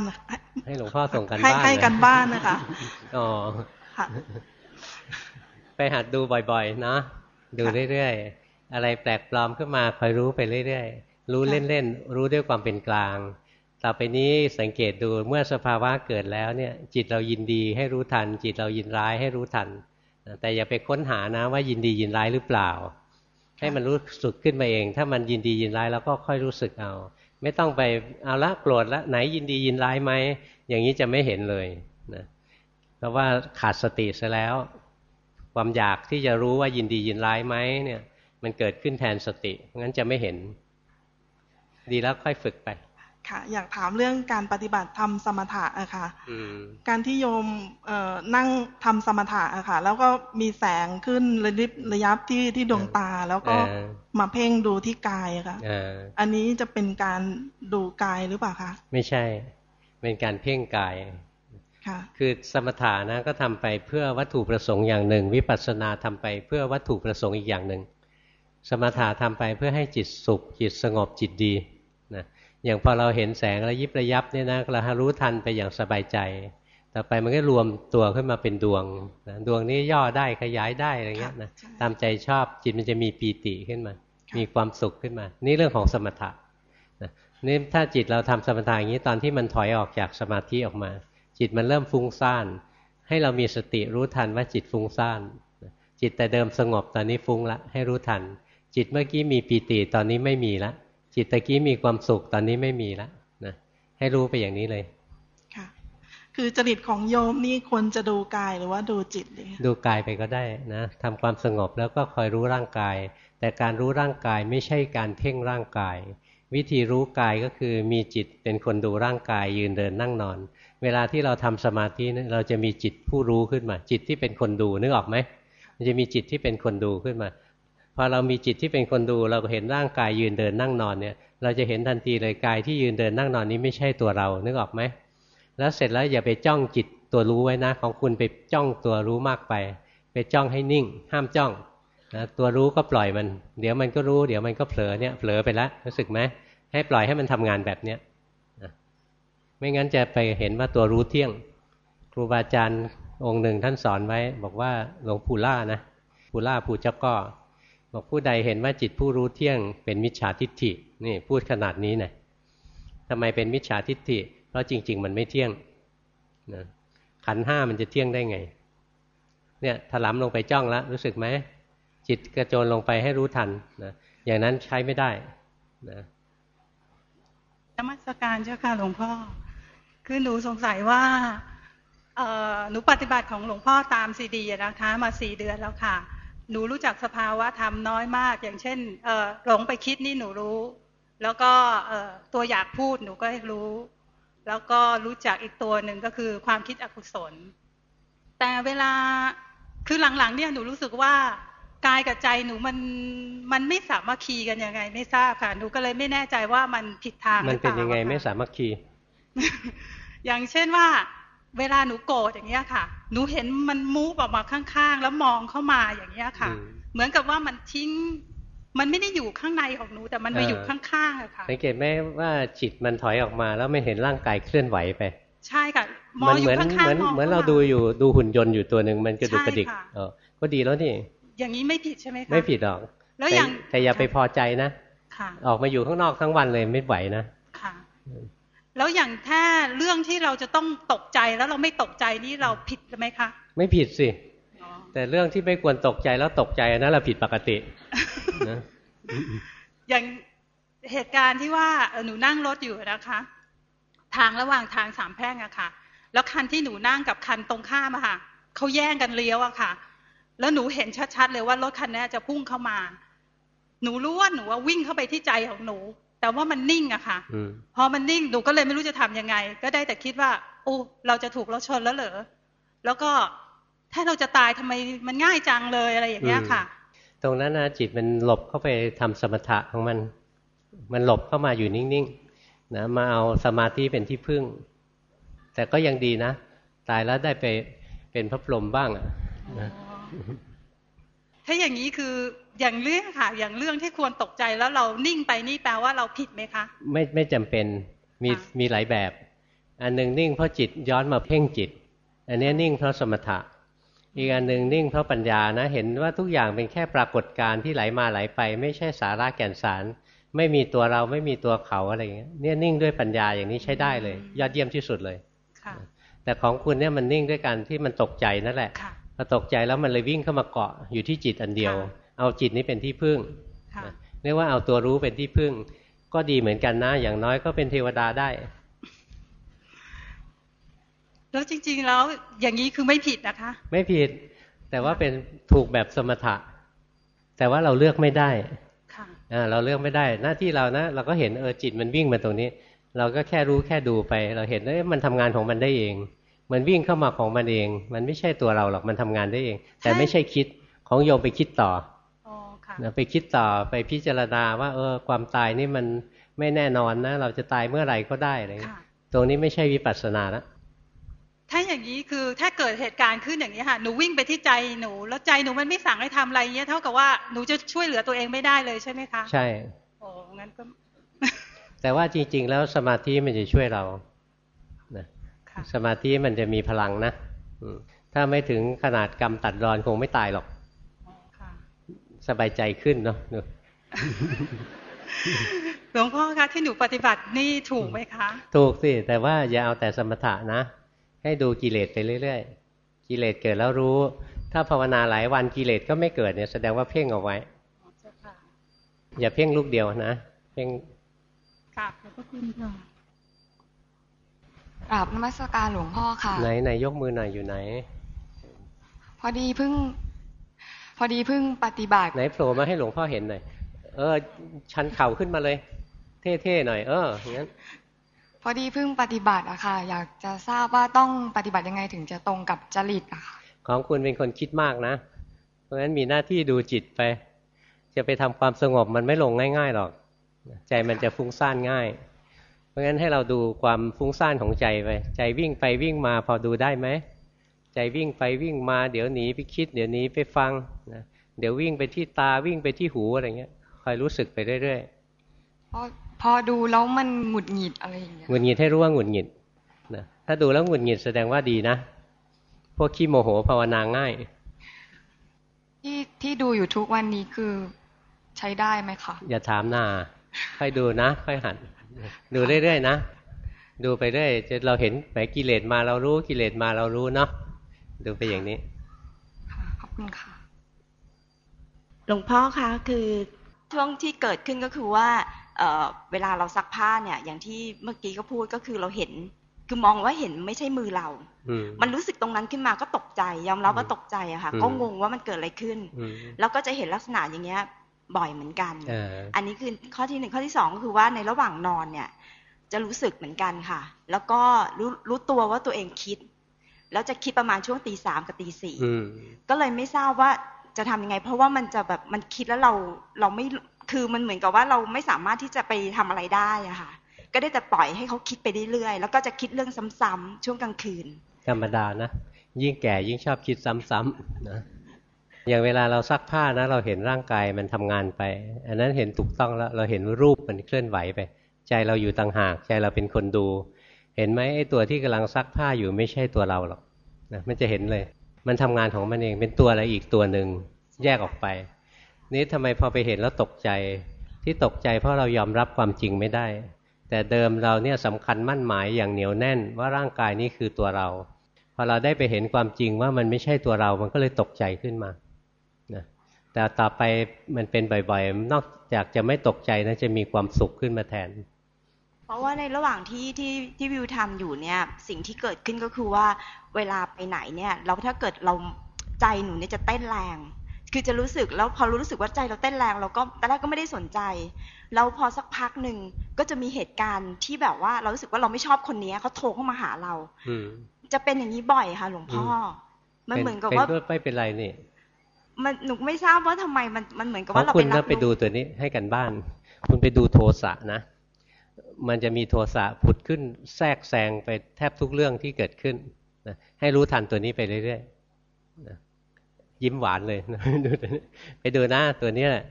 ให้หลวงพ่อส่งกันบ้านให้กันบ้านนะคะอ๋อค่ะไปหัดดูบ่อยๆนะดูเรื่อยๆอะไรแปลกปลอมขึ้นมาคอยรู้ไปเรื่อยๆรู้เล่นๆรู้ด้วยความเป็นกลางต่อไปนี้สังเกตดูเมื่อสภาวะเกิดแล้วเนี่ยจิตเรายินดีให้รู้ทัน จิตเรายินร้ายให้รู้ทัน แต่อย่าไปค้นหานะว่ายินดียินร้ายหรือเปล่า ให้มันรู้สึกขึ้นมาเอง ถ้ามันยินดียินร้ายแล้วก็ค่อยรู้สึกเอา ไม่ต้องไปเอาละโกรธละไหนยินดียินร้ายไหมอย่างนี้จะไม่เห็นเลยนะเพราะว่าขาดสติซะแล้ว ความอยากที่จะรู้ว่ายินดียินร้ายไหมเนี่ย มันเกิดขึ้นแทนสติงั้นจะไม่เห็น ดีแล้วค่อยฝึกไป ค่ะ อยากถามเรื่องการปฏิบัติทำสมถะอะค่ะการที่โยมนั่งทำสมถะอะค่ะ แล้วก็มีแสงขึ้นระยิบระยับที่ที่ดวงตา แล้วก็มาเพ่งดูที่กายอะค่ะอันนี้จะเป็นการดูกายหรือเปล่าคะไม่ใช่ เป็นการเพ่งกายค่ะคือสมถะนะก็ทำไปเพื่อวัตถุประสงค์อย่างหนึ่ง วิปัสสนาทำไปเพื่อวัตถุประสงค์อีกอย่างหนึ่ง สมถะทำไปเพื่อให้จิตสุข จิตสงบจิตดีนะ อย่างพอเราเห็นแสงระยิบระยับเนี่ยนะเรารู้ทันไปอย่างสบายใจ ต่อไปมันก็รวมตัวขึ้นมาเป็นดวงนะดวงนี้ย่อได้ขยายได้อะไรเงี้ยนะตามใจชอบจิตมันจะมีปีติขึ้นมา มีความสุขขึ้นมา นี่เรื่องของสมถะนะนี่ถ้าจิตเราทำสมถะอย่างนี้ตอนที่มันถอยออกจากสมาธิออกมา จิตมันเริ่มฟุ้งซ่าน ให้เรามีสติรู้ทันว่าจิตฟุ้งซ่านจิตแต่เดิมสงบตอนนี้ฟุ้งละให้รู้ทัน จิตเมื่อกี้มีปีติตอนนี้ไม่มีละ จิตตะกี้มีความสุขตอนนี้ไม่มีละนะให้รู้ไปอย่างนี้เลย ค่ะ คือจริตของโยมนี่ควรจะดูกายหรือว่าดูจิตเลยดูกายไปก็ได้นะทำความสงบแล้วก็คอยรู้ร่างกาย แต่การรู้ร่างกายไม่ใช่การเพ่งร่างกาย วิธีรู้กายก็คือมีจิตเป็นคนดูร่างกายยืนเดินนั่งนอน เวลาที่เราทำสมาธิเราจะมีจิตผู้รู้ขึ้นมา จิตที่เป็นคนดูนึกออกไหมมันจะมีจิตที่เป็นคนดูขึ้นมา พอเรามีจิตที่เป็นคนดู เราก็เห็นร่างกายยืนเดินนั่งนอนเนี่ย เราจะเห็นทันทีเลยกายที่ยืนเดินนั่งนอนนี้ไม่ใช่ตัวเรานึกออกไหมแล้วเสร็จแล้วอย่าไปจ้องจิตตัวรู้ไว้นะ ของคุณไปจ้องตัวรู้มากไป ไปจ้องให้นิ่ง ห้ามจ้องนะตัวรู้ก็ปล่อยมัน เดี๋ยวมันก็รู้เดี๋ยวมันก็เผลอเนี่ยเผลอไปแล้วรู้สึกไหมให้ปล่อยให้มันทำงานแบบเนี้ยไม่งั้นจะไปเห็นว่าตัวรู้เที่ยง ครูบาอาจารย์องค์หนึ่งท่านสอนไว้ บอกว่าหลวงปู่ล่านะปู่ล่าปู่เจ้าก็ บอกผู้ใดเห็นว่าจิตผู้รู้เที่ยงเป็นมิจฉาทิฏฐินี่พูดขนาดนี้นะทำไมเป็นมิจฉาทิฏฐิ เพราะจริง ๆ มันไม่เที่ยงนะขันห้ามันจะเที่ยงได้ไง เนี่ยถลำลงไปจ้องแล้วรู้สึกไหมจิตกระโจนลงไปให้รู้ทันนะอย่างนั้นใช้ไม่ได้นะนมัสการเจ้าค่ะหลวงพ่อ คือหนูสงสัยว่าหนูปฏิบัติของหลวงพ่อตามซีดีนะคะ มาสี่เดือนแล้วค่ะ หนูรู้จักสภาวะธรรมน้อยมาก อย่างเช่นหลงไปคิดนี่หนูรู้ แล้วก็ตัวอยากพูดหนูก็รู้ แล้วก็รู้จักอีกตัวหนึ่งก็คือความคิดอกุศล แต่เวลาคือหลังๆเนี่ยหนูรู้สึกว่ากายกับใจหนูมันมันไม่สามารถคีกันยังไง ไม่ทราบค่ะหนูก็เลยไม่แน่ใจว่ามันผิดทางมันเป็นยังไงไม่สามารถคี อย่างเช่นว่า เวลาหนูโกรธอย่างเงี้ยค่ะ หนูเห็นมันมูฟออกมาข้างๆ แล้วมองเข้ามาอย่างเงี้ยค่ะ เหมือนกับว่ามันทิ้ง มันไม่ได้อยู่ข้างในของหนู แต่มันไปอยู่ข้างๆอะค่ะ สังเกตไหมว่าจิตมันถอยออกมา แล้วไม่เห็นร่างกายเคลื่อนไหวไป ใช่ค่ะ มองอยู่ข้างๆเหมือนเหมือนเราดูอยู่ดูหุ่นยนต์อยู่ตัวหนึ่งมันกระดุกกระดิกเออก็ดีแล้วนี่ อย่างนี้ไม่ผิดใช่ไหมคะ ไม่ผิดหรอก แล้วอย่างแต่อย่าไปพอใจนะค่ะออกมาอยู่ข้างนอกทั้งวันเลยไม่ไหวนะ ค่ะ แล้วอย่างถ้าเรื่องที่เราจะต้องตกใจแล้วเราไม่ตกใจนี่เราผิดไหมคะ ไม่ผิดสิ แต่เรื่องที่ไม่ควรตกใจแล้วตกใจนั่นเราผิดปกตินะอย่างเหตุการณ์ที่ว่าหนูนั่งรถอยู่นะคะ ทางระหว่างทางสามแพร่งอะค่ะ แล้วคันที่หนูนั่งกับคันตรงข้ามอะค่ะเขาแย่งกันเลี้ยวอะค่ะ แล้วหนูเห็นชัดๆเลยว่ารถคันนี้จะพุ่งเข้ามา หนูรู้ว่าหนูว่าวิ่งเข้าไปที่ใจของหนู แต่ว่ามันนิ่งอะค่ะพอมันนิ่งหนูก็เลยไม่รู้จะทํำยังไง ก็ได้แต่คิดว่าโอ้เราจะถูกรถชนแล้วเหรอแล้วก็ถ้าเราจะตายทำไมมันง่ายจังเลยอะไรอย่างเงี้ยค่ะ ตรงนั้นนะจิตมันหลบเข้าไปทำสมถะของมัน มันหลบเข้ามาอยู่นิ่งๆนะมาเอาสมาธิเป็นที่พึ่ง แต่ก็ยังดีนะ ตายแล้วได้ไปเป็นพระพรหมบ้างอะนะ ถ้าอย่างนี้คืออย่างเรื่องค่ะ อย่างเรื่องที่ควรตกใจแล้วเรานิ่งไปนี่แปลว่าเราผิดไหมคะ ไม่ไม่จำเป็นมีมีหลายแบบ อันหนึ่งนิ่งเพราะจิตย้อนมาเพ่งจิต อันนี้นิ่งเพราะสมถะ อีกอันหนึ่งนิ่งเพราะปัญญานะ เห็นว่าทุกอย่างเป็นแค่ปรากฏการณ์ที่ไหลมาไหลไป ไม่ใช่สาระแก่นสาร ไม่มีตัวเราไม่มีตัวเขาอะไรอย่างเงี้ยเนี่ยนิ่งด้วยปัญญาอย่างนี้ใช้ได้เลย ยอดเยี่ยมที่สุดเลยแต่ของคุณเนี่ยมันนิ่งด้วยการที่มันตกใจนั่นแหละ พอตกใจแล้วมันเลยวิ่งเข้ามาเกาะอยู่ที่จิตอันเดียว เอาจิตนี้เป็นที่พึ่งเรียกว่าเอาตัวรู้เป็นที่พึ่ง ก็ดีเหมือนกันนะ อย่างน้อยก็เป็นเทวดาได้ แล้วจริง ๆ แล้วอย่างนี้คือไม่ผิดนะคะ ไม่ผิด แต่ว่าเป็นถูกแบบสมถะ แต่ว่าเราเลือกไม่ได้ค่ะเราเลือกไม่ได้หน้าที่เรานะเราก็เห็นเออจิตมันวิ่งมาตรงนี้ เราก็แค่รู้แค่ดูไป เราเห็นว่ามันทำงานของมันได้เอง มันวิ่งเข้ามาของมันเอง มันไม่ใช่ตัวเราหรอกมันทำงานได้เอง แต่ไม่ใช่คิดของโยมไปคิดต่อไปคิดต่อไปพิจารณาว่า เออ ความตายนี่มันไม่แน่นอนนะ เราจะตายเมื่อไหร่ก็ได้อะไรตรงนี้ไม่ใช่วิปัสสนาละถ้าอย่างนี้คือถ้าเกิดเหตุการณ์ขึ้นอย่างนี้ค่ะหนูวิ่งไปที่ใจหนู แล้วใจหนูมันไม่สั่งให้ทำอะไรเงี้ยเท่ากับว่าหนูจะช่วยเหลือตัวเองไม่ได้เลยใช่ไหมคะ ใช่โอ้งั้นก็แต่ว่าจริง ๆ แล้วสมาธิมันจะช่วยเรา สมาธิมันจะมีพลังนะถ้าไม่ถึงขนาดกรรมตัดรอนคงไม่ตายหรอกสบายใจขึ้นเนาะหลวงพ่อคะที่หนูปฏิบัตินี่ถูกไหมคะ ถูกสิ แต่ว่าอย่าเอาแต่สมถะนะ ให้ดูกิเลสไปเรื่อยๆ กิเลสเกิดแล้วรู้ ถ้าภาวนาหลายวันกิเลสก็ไม่เกิดเนี่ยแสดงว่าเพ่งเอาไว้ อย่าเพ่งลูกเดียวนะ เพ่งกราบขอบพระคุณค่ะ กราบนมัสการหลวงพ่อค่ะ ไหนไหนยกมือหน่อยอยู่ไหน พอดีเพิ่ง พอดีเพิ่งปฏิบัติไหนโผล่มาให้หลวงพ่อเห็นหน่อยเออ ชันเข่าขึ้นมาเลย เท่ๆหน่อย เอออย่างนั้นพอดีเพิ่งปฏิบัติอะค่ะ อยากจะทราบว่าต้องปฏิบัติยังไงถึงจะตรงกับจริตอะค่ะของคุณเป็นคนคิดมากนะ เพราะฉะนั้นมีหน้าที่ดูจิตไป จะไปทำความสงบมันไม่ลงง่าย ๆหรอก ใจมันจะฟุ้งซ่านง่าย เพราะงั้นให้เราดูความฟุ้งซ่านของใจไป ใจวิ่งไปวิ่งมาพอดูได้ไหม ใจวิ่งไปวิ่งมา เดี๋ยวหนีไปคิด เดี๋ยวหนีไปฟังนะเดี๋ยววิ่งไปที่ตาวิ่งไปที่หูอะไรเงี้ยคอยรู้สึกไปเรื่อยๆพอพอดูแล้วมันหงุดหงิดอะไรอย่างเงี้ยหงุดหงิดให้รู้ว่าหงุดหงิดถ้าดูแล้วหงุดหงิดแสดงว่าดีนะพวกขี้โมโหภาวนาง่าย ที่ที่ดูอยู่ทุกวันนี้คือใช้ได้ไหมคะอย่าถามหน้าค่อยดูนะ ค่อยหัด ดูเรื่อยๆนะดูไปเรื่อยจะเราเห็นไหมกิเลสมาเรารู้กิเลสมาเรารู้เนาะดูไปอย่างนี้ขอบคุณค่ะ หลวงพ่อคะคือช่วงที่เกิดขึ้นก็คือว่าเเวลาเราซักผ้าเนี่ย อย่างที่เมื่อกี้ก็พูดก็คือเราเห็น คือมองว่าเห็นไม่ใช่มือเรา มันรู้สึกตรงนั้นขึ้นมาก็ตกใจ ยอมรับว่าตกใจอะค่ะ ก็งงว่ามันเกิดอะไรขึ้น แล้วก็จะเห็นลักษณะอย่างเงี้ย บ่อยเหมือนกันอันนี้คือข้อที่หนึ่งข้อที่สองก็คือว่าในระหว่างนอนเนี่ย จะรู้สึกเหมือนกันค่ะ แล้วก็รู้รู้ตัวว่าตัวเองคิด แล้วจะคิดประมาณช่วงตีสามกับตีสี่ก็เลยไม่ทราบว่าจะทำยังไง เพราะว่ามันจะแบบมันคิดแล้วเราเราไม่คือมันเหมือนกับว่าเราไม่สามารถที่จะไปทำอะไรได้อะค่ะ ก็ได้แต่ปล่อยให้เขาคิดไปเรื่อยๆแล้วก็จะคิดเรื่องซ้ำๆช่วงกลางคืน ธรรมดานะยิ่งแก่ยิ่งชอบคิดซ้ำๆนะ อย่างเวลาเราซักผ้านะ เราเห็นร่างกายมันทำงานไป อันนั้นเห็นถูกต้องแล้วเราเห็นรูปมันเคลื่อนไหวไป ใจเราอยู่ต่างหาก ใจเราเป็นคนดู เห็นไหมไอ้ตัวที่กำลังซักผ้าอยู่ไม่ใช่ตัวเราหรอกนะมันจะเห็นเลย มันทำงานของมันเองเป็นตัวอะไรอีกตัวหนึ่งแยกออกไป นี้ทำไมพอไปเห็นแล้วตกใจที่ตกใจเพราะเรายอมรับความจริงไม่ได้ แต่เดิมเราเนี่ยสำคัญมั่นหมายอย่างเหนียวแน่นว่าร่างกายนี้คือตัวเรา พอเราได้ไปเห็นความจริงว่ามันไม่ใช่ตัวเรา มันก็เลยตกใจขึ้นมา แต่ต่อไปมันเป็นบ่อยๆ นอกจากจะไม่ตกใจนะจะมีความสุขขึ้นมาแทน เพราะว่าในระหว่างที่ที่ที่วิวทำอยู่เนี่ย สิ่งที่เกิดขึ้นก็คือว่าเวลาไปไหนเนี่ยเราถ้าเกิดเราใจหนูเนี่ยจะเต้นแรง คือจะรู้สึกแล้วพอรู้สึกว่าใจเราเต้นแรงเราก็ตอนแรกก็ไม่ได้สนใจแล้วพอสักพักหนึ่งก็จะมีเหตุการณ์ที่แบบว่าเรารู้สึกว่าเราไม่ชอบคนนี้เขาโทรเข้ามาหาเราจะเป็นอย่างนี้บ่อยค่ะ หลวงพ่อมันเหมือนกับว่าไม่เป็นไรนี่ มันหนูไม่ทราบว่าทำไมมันมันเหมือนกับว่าเราเป็นรับคุณไปดูตัวนี้ให้กันบ้าน คุณไปดูโทสะนะ มันจะมีโทสะผุดขึ้นแทรกแซงไปแทบทุกเรื่องที่เกิดขึ้นนะให้รู้ทันตัวนี้ไปเรื่อยๆนะยิ้มหวานเลยดูไปดูหน้าตัวนี้แหละ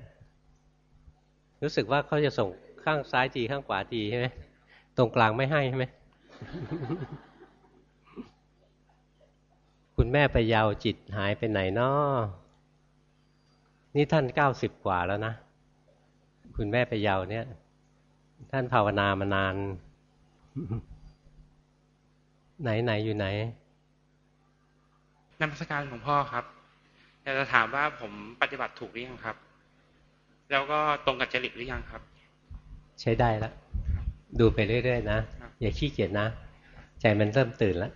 รู้สึกว่าเขาจะส่งข้างซ้ายทีข้างขวาทีใช่ไหมตรงกลางไม่ให้ใช่ไหมคุณแม่ไปยาวจิตหายไปไหนนาะ นี่ท่านเก้าสิบกว่าแล้วนะ คุณแม่ไปยาวเนี่ย ท่านภาวนามานาน ไหนไหนอยู่ไหนนมัสการหลวงพ่อครับอยากจะถามว่าผมปฏิบัติถูกหรือยังครับ แล้วก็ตรงกับจริตหรือยังครับ ใช้ได้แล้วดูไปเรื่อยๆนะ อย่าขี้เกียจนะ ใจมันเริ่มตื่นแล้ว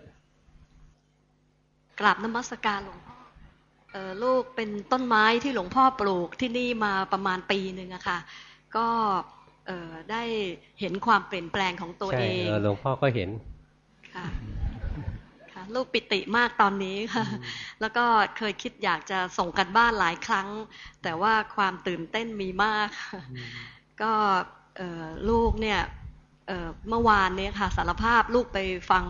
กราบนมัสการหลวงพ่อออ ลูกเป็นต้นไม้ที่หลวงพ่อปลูกที่นี่มาประมาณปีหนึ่งอะค่ะ ก็ได้เห็นความเปลี่ยนแปลงของตัวเองใช่หลวงพ่อก็เห็นค่ะลูกปิติมากตอนนี้ค่ะ แล้วก็เคยคิดอยากจะส่งกันบ้านหลายครั้ง แต่ว่าความตื่นเต้นมีมาก ก็ลูกเนี่ยเมื่อวานเนี่ยค่ะสารภาพลูกไปฟัง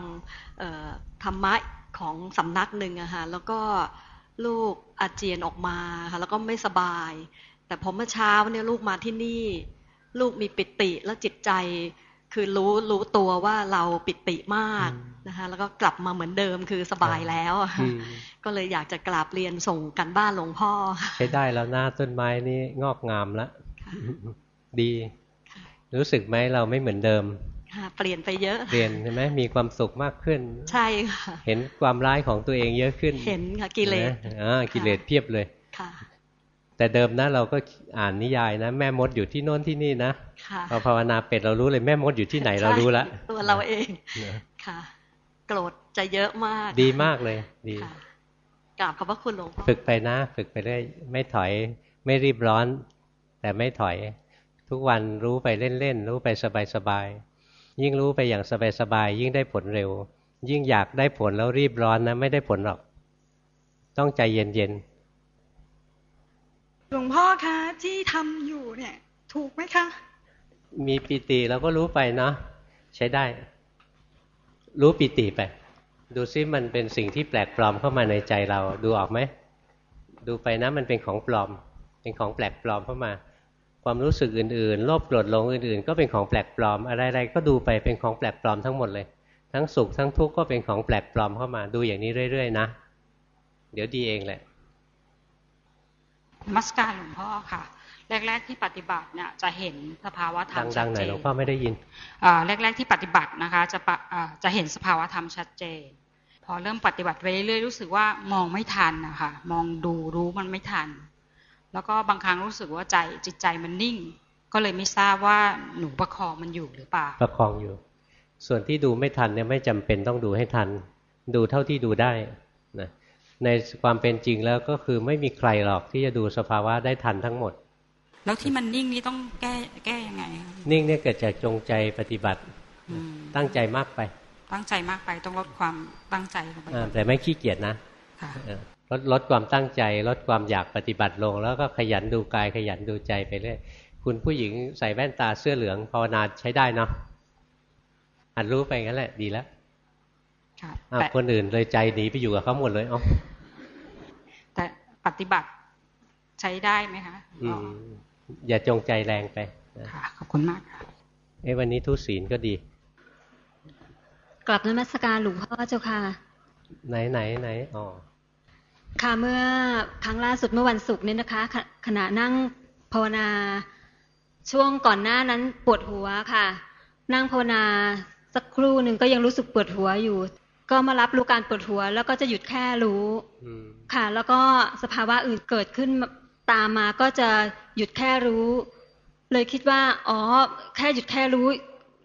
ธรรมะของสำนักหนึ่งอะค่ะแล้วก็ ลูกอาเจียนออกมาค่ะแล้วก็ไม่สบาย แต่พอเมื่อเช้าเนี่ยลูกมาที่นี่ ลูกมีปิติและจิตใจ คือรู้รู้ตัวว่าเราปิติมากนะคะแล้วก็กลับมาเหมือนเดิมคือสบายแล้วก็เลยอยากจะกราบเรียนส่งกันบ้านหลวงพ่อ ใช้ได้แล้วหน้าต้นไม้นี่งอกงามแล้วดี รู้สึกไหมเราไม่เหมือนเดิม เปลี่ยนไปเยอะ เปลี่ยนใช่ไหมมีความสุขมากขึ้น ใช่ค่ะ เห็นความร้ายของตัวเองเยอะขึ้น เห็นค่ะกิเลสอ่ากิเลสเพียบเลยค่ะ แต่เดิมนะเราก็อ่านนิยายนะ แม่มดอยู่ที่โน้นที่นี่นะพอภาวนาเป็ดเรารู้เลยแม่มดอยู่ที่ไหนเรารู้แล้วตัวเราเองค่ะ โกรธจะเยอะมาก ดีมากเลย ดีกราบขอบพระคุณหลวงพ่อฝึกไปนะ ฝึกไปได้ไม่ถอย ไม่รีบร้อน แต่ไม่ถอย ทุกวันรู้ไปเล่นๆรู้ไปสบายๆ ยิ่งรู้ไปอย่างสบายๆยิ่งได้ผลเร็ว ยิ่งอยากได้ผลแล้วรีบร้อนนะไม่ได้ผลหรอก ต้องใจเย็นๆหลวงพ่อคะที่ทำอยู่เนี่ย ถูกไหมคะ มีปิติเราก็รู้ไปเนาะใช้ได้ รู้ปิติไป ดูซิมันเป็นสิ่งที่แปลกปลอมเข้ามาในใจเราดูออกไหมดูไปนะมันเป็นของปลอม เป็นของแปลกปลอมเข้ามา ความรู้สึกอื่นๆ โลภโกรธหลงอื่นๆ ก็เป็นของแปลกปลอม อะไรๆ ก็ดูไปเป็นของแปลกปลอมทั้งหมดเลยททั้งสุขทั้งทุกข์ก็เป็นของแปลกปลอมเข้ามา ดูอย่างนี้เรื่อยๆ นะ เดี๋ยวดีเองแหละ มัสการหลวงพ่อค่ะ แรก ๆ ที่ปฏิบัติเนี่ยจะเห็นสภาวะธรรมชัดเจนหลวงพ่อไม่ได้ยินแรก ๆ ที่ปฏิบัตินะคะ จะจะเห็นสภาวะธรรมชัดเจน พอเริ่มปฏิบัติไปเรื่อยๆ รู้สึกว่ามองไม่ทันนะคะ มองดูรู้มันไม่ทัน แล้วก็บางครั้งรู้สึกว่าใจจิตใจมันนิ่ง ก็เลยไม่ทราบว่าหนูประคองมันอยู่หรือเปล่าประคองอยู่ ส่วนที่ดูไม่ทันเนี่ยไม่จำเป็นต้องดูให้ทัน ดูเท่าที่ดูได้นะในความเป็นจริงแล้วก็คือไม่มีใครหรอกที่จะดูสภาวะได้ทันทั้งหมด แล้วที่มันนิ่งนี่ต้องแก้แก้ยังไงนิ่งเนี่ยเกิดจากจงใจปฏิบัติตั้งใจมากไป ตั้งใจมากไปต้องลดความตั้งใจลงไปแต่ไม่ขี้เกียจนะ ลดลดความตั้งใจ ลดความอยากปฏิบัติลง แล้วก็ขยันดูกายขยันดูใจไปเรื่อยคุณผู้หญิงใส่แว่นตาเสื้อเหลืองภาวนาใช้ได้เนาะหัดรู้ไปงั้นแหละ ดีแล้วคนอื่นเลยใจหนีไปอยู่กับเขาหมดเลยอ๋อแต่ปฏิบัติใช้ได้ไหมคะอย่าจงใจแรงไปค่ะขอบคุณมากค่ะเอ้วันนี้ทุศีลก็ดี กลับนมัสการหลวงพ่อเจ้าค่ะ ไหนไหนไหนอ๋อ ค่ะเมื่อครั้งล่าสุดเมื่อวันศุกร์นี่นะคะ ขณะนั่งภาวนาช่วงก่อนหน้านั้นปวดหัวค่ะ นั่งภาวนาสักครู่หนึ่งก็ยังรู้สึกปวดหัวอยู่ ก็มารับรู้การปวดหัว แล้วก็จะหยุดแค่รู้ค่ะ แล้วก็สภาวะอื่นเกิดขึ้นตามมาก็จะหยุดแค่รู้ เลยคิดว่า อ๋อ แค่หยุดแค่รู้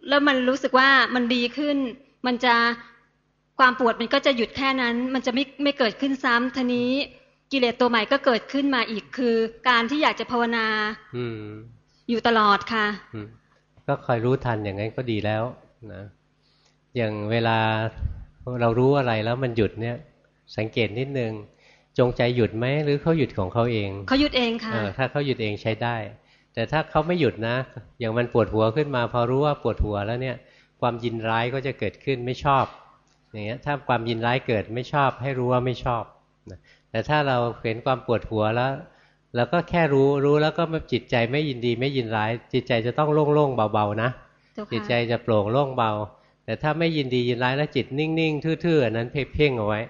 แล้วมันรู้สึกว่ามันดีขึ้น มันจะ ความปวดมันก็จะหยุดแค่นั้น มันจะไม่ไม่เกิดขึ้นซ้ำทีนี้กิเลสตัวใหม่ก็เกิดขึ้นมาอีกคือ การที่อยากจะภาวนาอยู่ตลอดค่ะก็คอยรู้ทันอย่างนั้นก็ดีแล้วนะอย่างเวลาเรารู้อะไรแล้วมันหยุดเนี่ย สังเกตนิดนึง จงใจหยุดไหมหรือเขาหยุดของเขาเองเขาหยุดเองค่ะถ้าเขาหยุดเองใช้ได้ แต่ถ้าเขาไม่หยุดนะ อย่างมันปวดหัวขึ้นมา พอรู้ว่าปวดหัวแล้วเนี่ย ความยินร้ายก็จะเกิดขึ้นไม่ชอบ อย่างเงี้ยถ้าความยินร้ายเกิดไม่ชอบให้รู้ว่าไม่ชอบแต่ถ้าเราเห็นความปวดหัวแล้วเราก็แค่รู้รู้แล้วก็จิตใจไม่ยินดีไม่ยินร้าย จิตใจจะต้องโล่งๆเบาๆนะจิตใจจะโปร่งโล่งเบา แต่ถ้าไม่ยินดียินร้ายแล้วจิตนิ่งๆทื่อๆนั้นเพ่งเอาไว้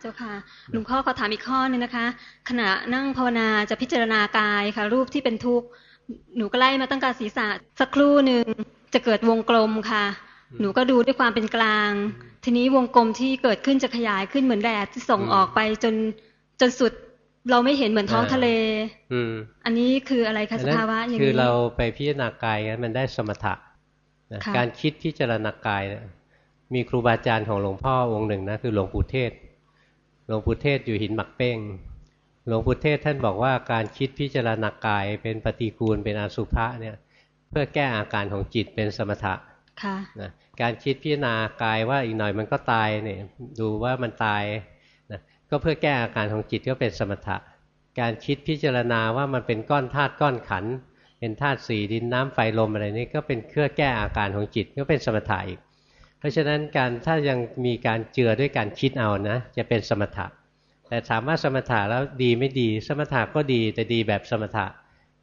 เจ้าค่ะหลวงพ่อขอถามอีกข้อนึงนะคะ ขณะนั่งภาวนาจะพิจารณากายค่ะ รูปที่เป็นทุกข์หนูก็ไล่มาตั้งการศีรษะสักครู่หนึ่งจะเกิดวงกลมค่ะ หนูก็ดูด้วยความเป็นกลาง ทีนี้วงกลมที่เกิดขึ้นจะขยายขึ้นเหมือนแดดที่ส่งออกไปจนจนสุดเราไม่เห็นเหมือนท้องทะเล อือันนี้คืออะไรคะสภาวะอย่างนี้คือเราไปพิจารณากายมันได้สมถะนะการคิดพิจารณากายเนี่ยมีครูบาอาจารย์ของหลวงพ่อองค์หนึ่งนะคือหลวงปู่เทศ หลวงปู่เทศอยู่หินหมักเป้ง หลวงปู่เทศท่านบอกว่าการคิดพิจารณากายเป็นปฏิกูลเป็นอสุภะเนี่ย เพื่อแก้อาการของจิตเป็นสมถะนะ การคิดพิจารณากายว่าอีกหน่อยมันก็ตายเนี่ยดูว่ามันตายนะก็เพื่อแก้อาการของจิตก็เป็นสมถะ การคิดพิจารณาว่ามันเป็นก้อนธาตุก้อนขัน เป็นธาตุสี่ดินน้ำไฟลมอะไรนี่ก็เป็นเครื่องแก้อาการของจิตก็เป็นสมถะอีก เพราะฉะนั้นการถ้ายังมีการเจือด้วยการคิดเอานะ จะเป็นสมถะ แต่ถามว่าสมถะแล้วดีไม่ดี สมถะก็ดีแต่ดีแบบสมถะ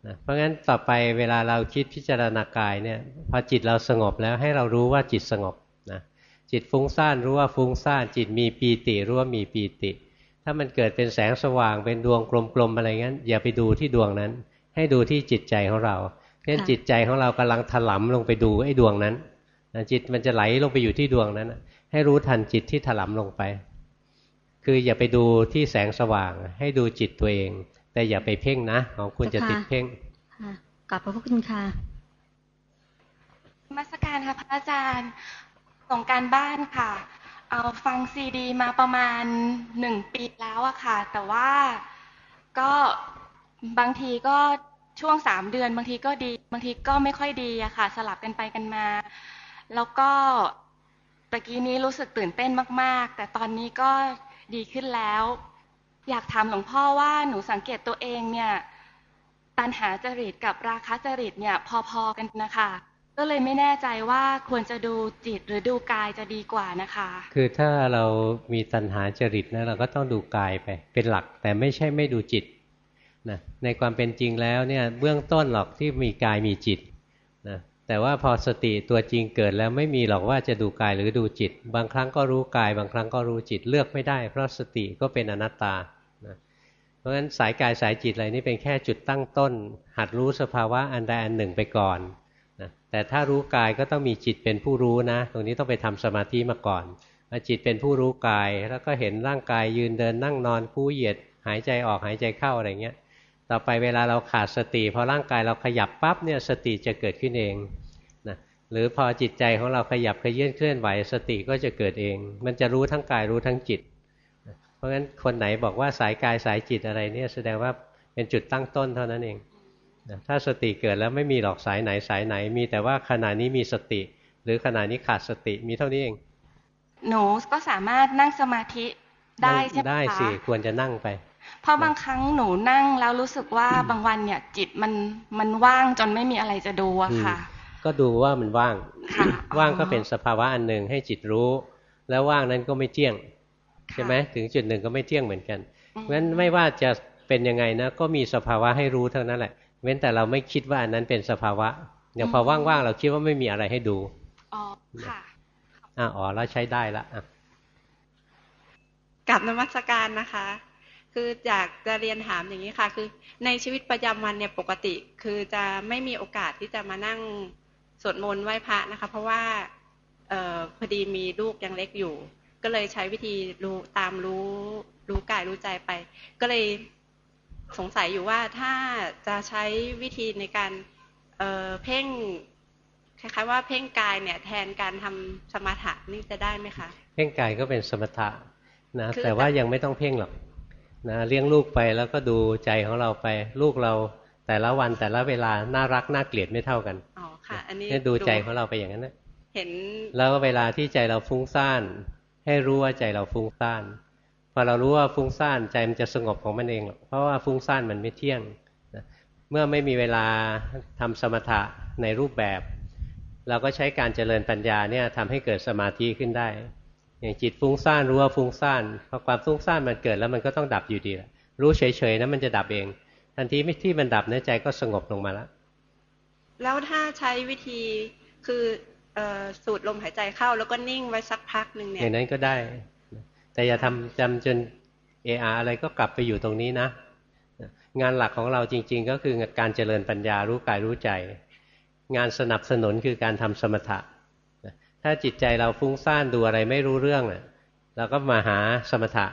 นะเพราะงั้นต่อไปเวลาเราคิดพิจารณากายเนี่ยพอจิตเราสงบแล้วให้เรารู้ว่าจิตสงบนะจิตฟุ้งซ่านรู้ว่าฟุ้งซ่านจิตมีปีติรู้ว่ามีปีติ ถ้ามันเกิดเป็นแสงสว่างเป็นดวงกลมๆอะไรงั้น อย่าไปดูที่ดวงนั้น ให้ดูที่จิตใจของเราเช่นจิตใจของเรากำลังถลำลงไปดูไอ้ดวงนั้นจิตมันจะไหลลงไปอยู่ที่ดวงนั้นให้รู้ทันจิตที่ถลำลงไป คืออย่าไปดูที่แสงสว่าง ให้ดูจิตตัวเอง แต่อย่าไปเพ่งนะของคุณจะติดเพ่งกลับพระคุณค่ะมาสการค่ะพระอาจารย์ส่งการบ้านค่ะ เอาฟังซีดี มาประมาณหนึ่งปีแล้วอะค่ะ แต่ว่าก็บางทีก็ช่วงสามเดือน บางทีก็ดี บางทีก็ไม่ค่อยดีอะค่ะ สลับกันไปกันมา แล้วก็ตะกี้นี้รู้สึกตื่นเต้นมาก ๆ แต่ตอนนี้ก็ดีขึ้นแล้ว อยากถามหลวงพ่อว่าหนูสังเกตตัวเองเนี่ยตันหาจริตกับราคะจริตเนี่ยพอๆกันนะคะ ก็เลยไม่แน่ใจว่าควรจะดูจิตหรือดูกายจะดีกว่านะคะ คือถ้าเรามีตัณหาจริตนะเราก็ต้องดูกายไป เป็นหลักแต่ไม่ใช่ไม่ดูจิตนะในความเป็นจริงแล้วเนี่ยเบื้องต้นหรอกที่มีกายมีจิตนะแต่ว่าพอสติตัวจริงเกิดแล้วไม่มีหรอกว่าจะดูกายหรือดูจิต บางครั้งก็รู้กาย บางครั้งก็รู้จิตเลือกไม่ได้ เพราะสติก็เป็นอนัตตา เพราะฉะนั้นสายกายสายจิตอะไรนี่เป็นแค่จุดตั้งต้น หัดรู้สภาวะอันใดอันหนึ่งไปก่อนนะแต่ถ้ารู้กายก็ต้องมีจิตเป็นผู้รู้นะ ตรงนี้ต้องไปทำสมาธิมาก่อนจิตเป็นผู้รู้กาย แล้วก็เห็นร่างกายยืนเดินนั่งนอนคู่เหยียด หายใจออกหายใจเข้าอะไรเงี้ย ต่อไปเวลาเราขาดสติพอร่างกายเราขยับปั๊บเนี่ยสติจะเกิดขึ้นเองนะหรือพอจิตใจของเราขยับขยื่นเคลื่อนไหวสติก็จะเกิดเอง มันจะรู้ทั้งกายรู้ทั้งจิต ราะฉะนั้นคนไหนบอกว่าสายกายสายจิตอะไรเนี่ยแสดงว่าเป็นจุดตั้งต้นเท่านั้นเองถ้าสติเกิดแล้วไม่มีหลอกสายไหนสายไหน มีแต่ว่าขณะนี้มีสติ หรือขณะนี้ขาดสติมีเท่านี้เอง หนูก็สามารถนั่งสมาธิได้ใช่ไหมคะได้สิควรจะนั่งไป เพราะบางครั้งหนูนั่งแล้วรู้สึกว่าบางวันเนี่ยจิตมันมันว่างจนไม่มีอะไรจะดูอะค่ะ ก็ดูว่ามันว่างว่างก็เป็นสภาวะอันหนึ่งให้จิตรู้ แล้วว่างนั้นก็ไม่เที่ยง ใช่ไหมถึงจุดหนึ่งก็ไม่เที่ยงเหมือนกันเพราะฉะนั้นไม่ว่าจะเป็นยังไงนะ ก็มีสภาวะให้รู้เท่านั้นแหละ เว้นแต่เราไม่คิดว่าอันนั้นเป็นสภาวะอย่างพอว่างๆเราคิดว่าไม่มีอะไรให้ดูอ๋อค่ะอ๋อแล้วใช้ได้ละกับนมัสการนะคะ คืออยากจะเรียนถามอย่างนี้ค่ะ คือในชีวิตประจำวันเนี่ยปกติ คือจะไม่มีโอกาสที่จะมานั่งสวดมนต์ไหว้พระนะคะ เพราะว่าเออพอดีมีลูกยังเล็กอยู่ ก็เลยใช้วิธีรู้ตามรู้รู้กายรู้ใจไป ก็เลยสงสัยอยู่ว่าถ้าจะใช้วิธีในการเเพ่งคล้ายๆว่าเพ่งกายเนี่ยแทนการทำสมถะนี่จะได้ไหมคะเพ่งกายก็เป็นสมถะนะแต่ว่ายังไม่ต้องเพ่งหรอกนะเลี้ยงลูกไปแล้วก็ดูใจของเราไปลูกเราแต่ละวันแต่ละเวลาน่ารักน่าเกลียดไม่เท่ากันอ๋อค่ะ อันนี้ดูใจของเราไปอย่างนั้นนะเห็นแล้วเวลาที่ใจเราฟุ้งซ่าน ให้รู้ว่าใจเราฟุ้งซ่านพอเรารู้ว่าฟุ้งซ่านใจมันจะสงบของมันเองเพราะว่าฟุ้งซ่านมันไม่เที่ยงเมื่อไม่มีเวลาทำสมถะในรูปแบบ เราก็ใช้การเจริญปัญญาเนี่ยทำให้เกิดสมาธิขึ้นได้ อย่างจิตฟุ้งซ่านรู้ว่าฟุ้งซ่านพอความฟุ้งซ่านมันเกิดแล้วมันก็ต้องดับอยู่ดีรู้เฉยๆนะมันจะดับเอง ทันทีที่มันดับเนื้อใจก็สงบลงมาแล้วแล้วถ้าใช้วิธีคือ สูดลมหายใจเข้าแล้วก็นิ่งไว้สักพักหนึ่งเนี่ยอย่างนั้นก็ได้ แต่อย่าทำจำจนเออาอะไรก็กลับไปอยู่ตรงนี้นะ งานหลักของเราจริง ๆ ก็คือการเจริญปัญญารู้กายรู้ใจ งานสนับสนุนคือการทำสมถะ ถ้าจิตใจเราฟุ้งซ่านดูอะไรไม่รู้เรื่องเราก็มาหาสมถะ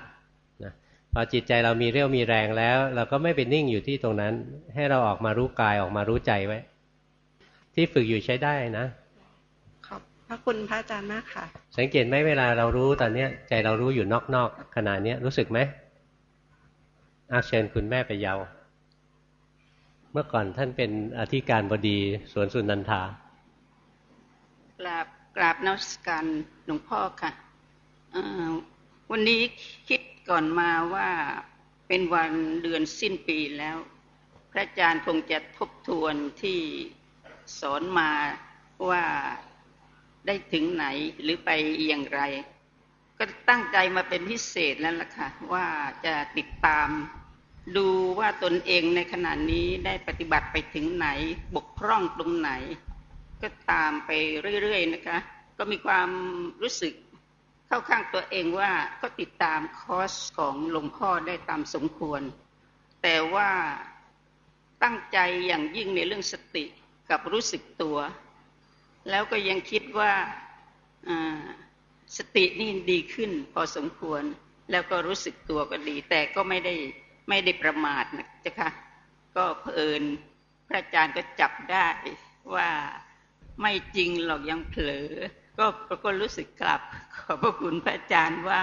พอจิตใจเรามีเรี่ยวมีแรงแล้ว เราก็ไม่ไปนิ่งอยู่ที่ตรงนั้น ให้เราออกมารู้กายออกมารู้ใจไว้ ที่ฝึกอยู่ใช้ได้นะ พระคุณพระอาจารย์มากค่ะ สังเกตไหมเวลาเรารู้ตอนเนี้ย ใจเรารู้อยู่นอกๆขณะเนี้ยรู้สึกไหมอาเชิญคุณแม่ไปเยา เมื่อก่อนท่านเป็นอธิการบดีสวนสุนันทากราบกราบนักการหลวงพ่อค่ะวันนี้คิดก่อนมาว่าเป็นวันเดือนสิ้นปีแล้ว พระอาจารย์คงจะทบทวนที่สอนมาว่า ได้ถึงไหนหรือไปอย่างไร ก็ตั้งใจมาเป็นพิเศษแล้วล่ะค่ะ ว่าจะติดตาม ดูว่าตนเองในขณะนี้ได้ปฏิบัติไปถึงไหน บกพร่องตรงไหน ก็ตามไปเรื่อยๆนะคะ ก็มีความรู้สึกเข้าข้างตัวเองว่าก็ติดตามคอร์สของหลวงพ่อได้ตามสมควร แต่ว่าตั้งใจอย่างยิ่งในเรื่องสติกับรู้สึกตัว แล้วก็ยังคิดว่าสตินี่ดีขึ้น พอสมควร แล้วก็รู้สึกตัวก็ดี แต่ก็ไม่ได้ไม่ได้ประมาทนะจ๊ะคะก็เพลินพระอาจารย์ก็จับได้ว่าไม่จริงหรอกยังเผลอ ก็ก็รู้สึกกลับ ขอบพระคุณพระอาจารย์ว่า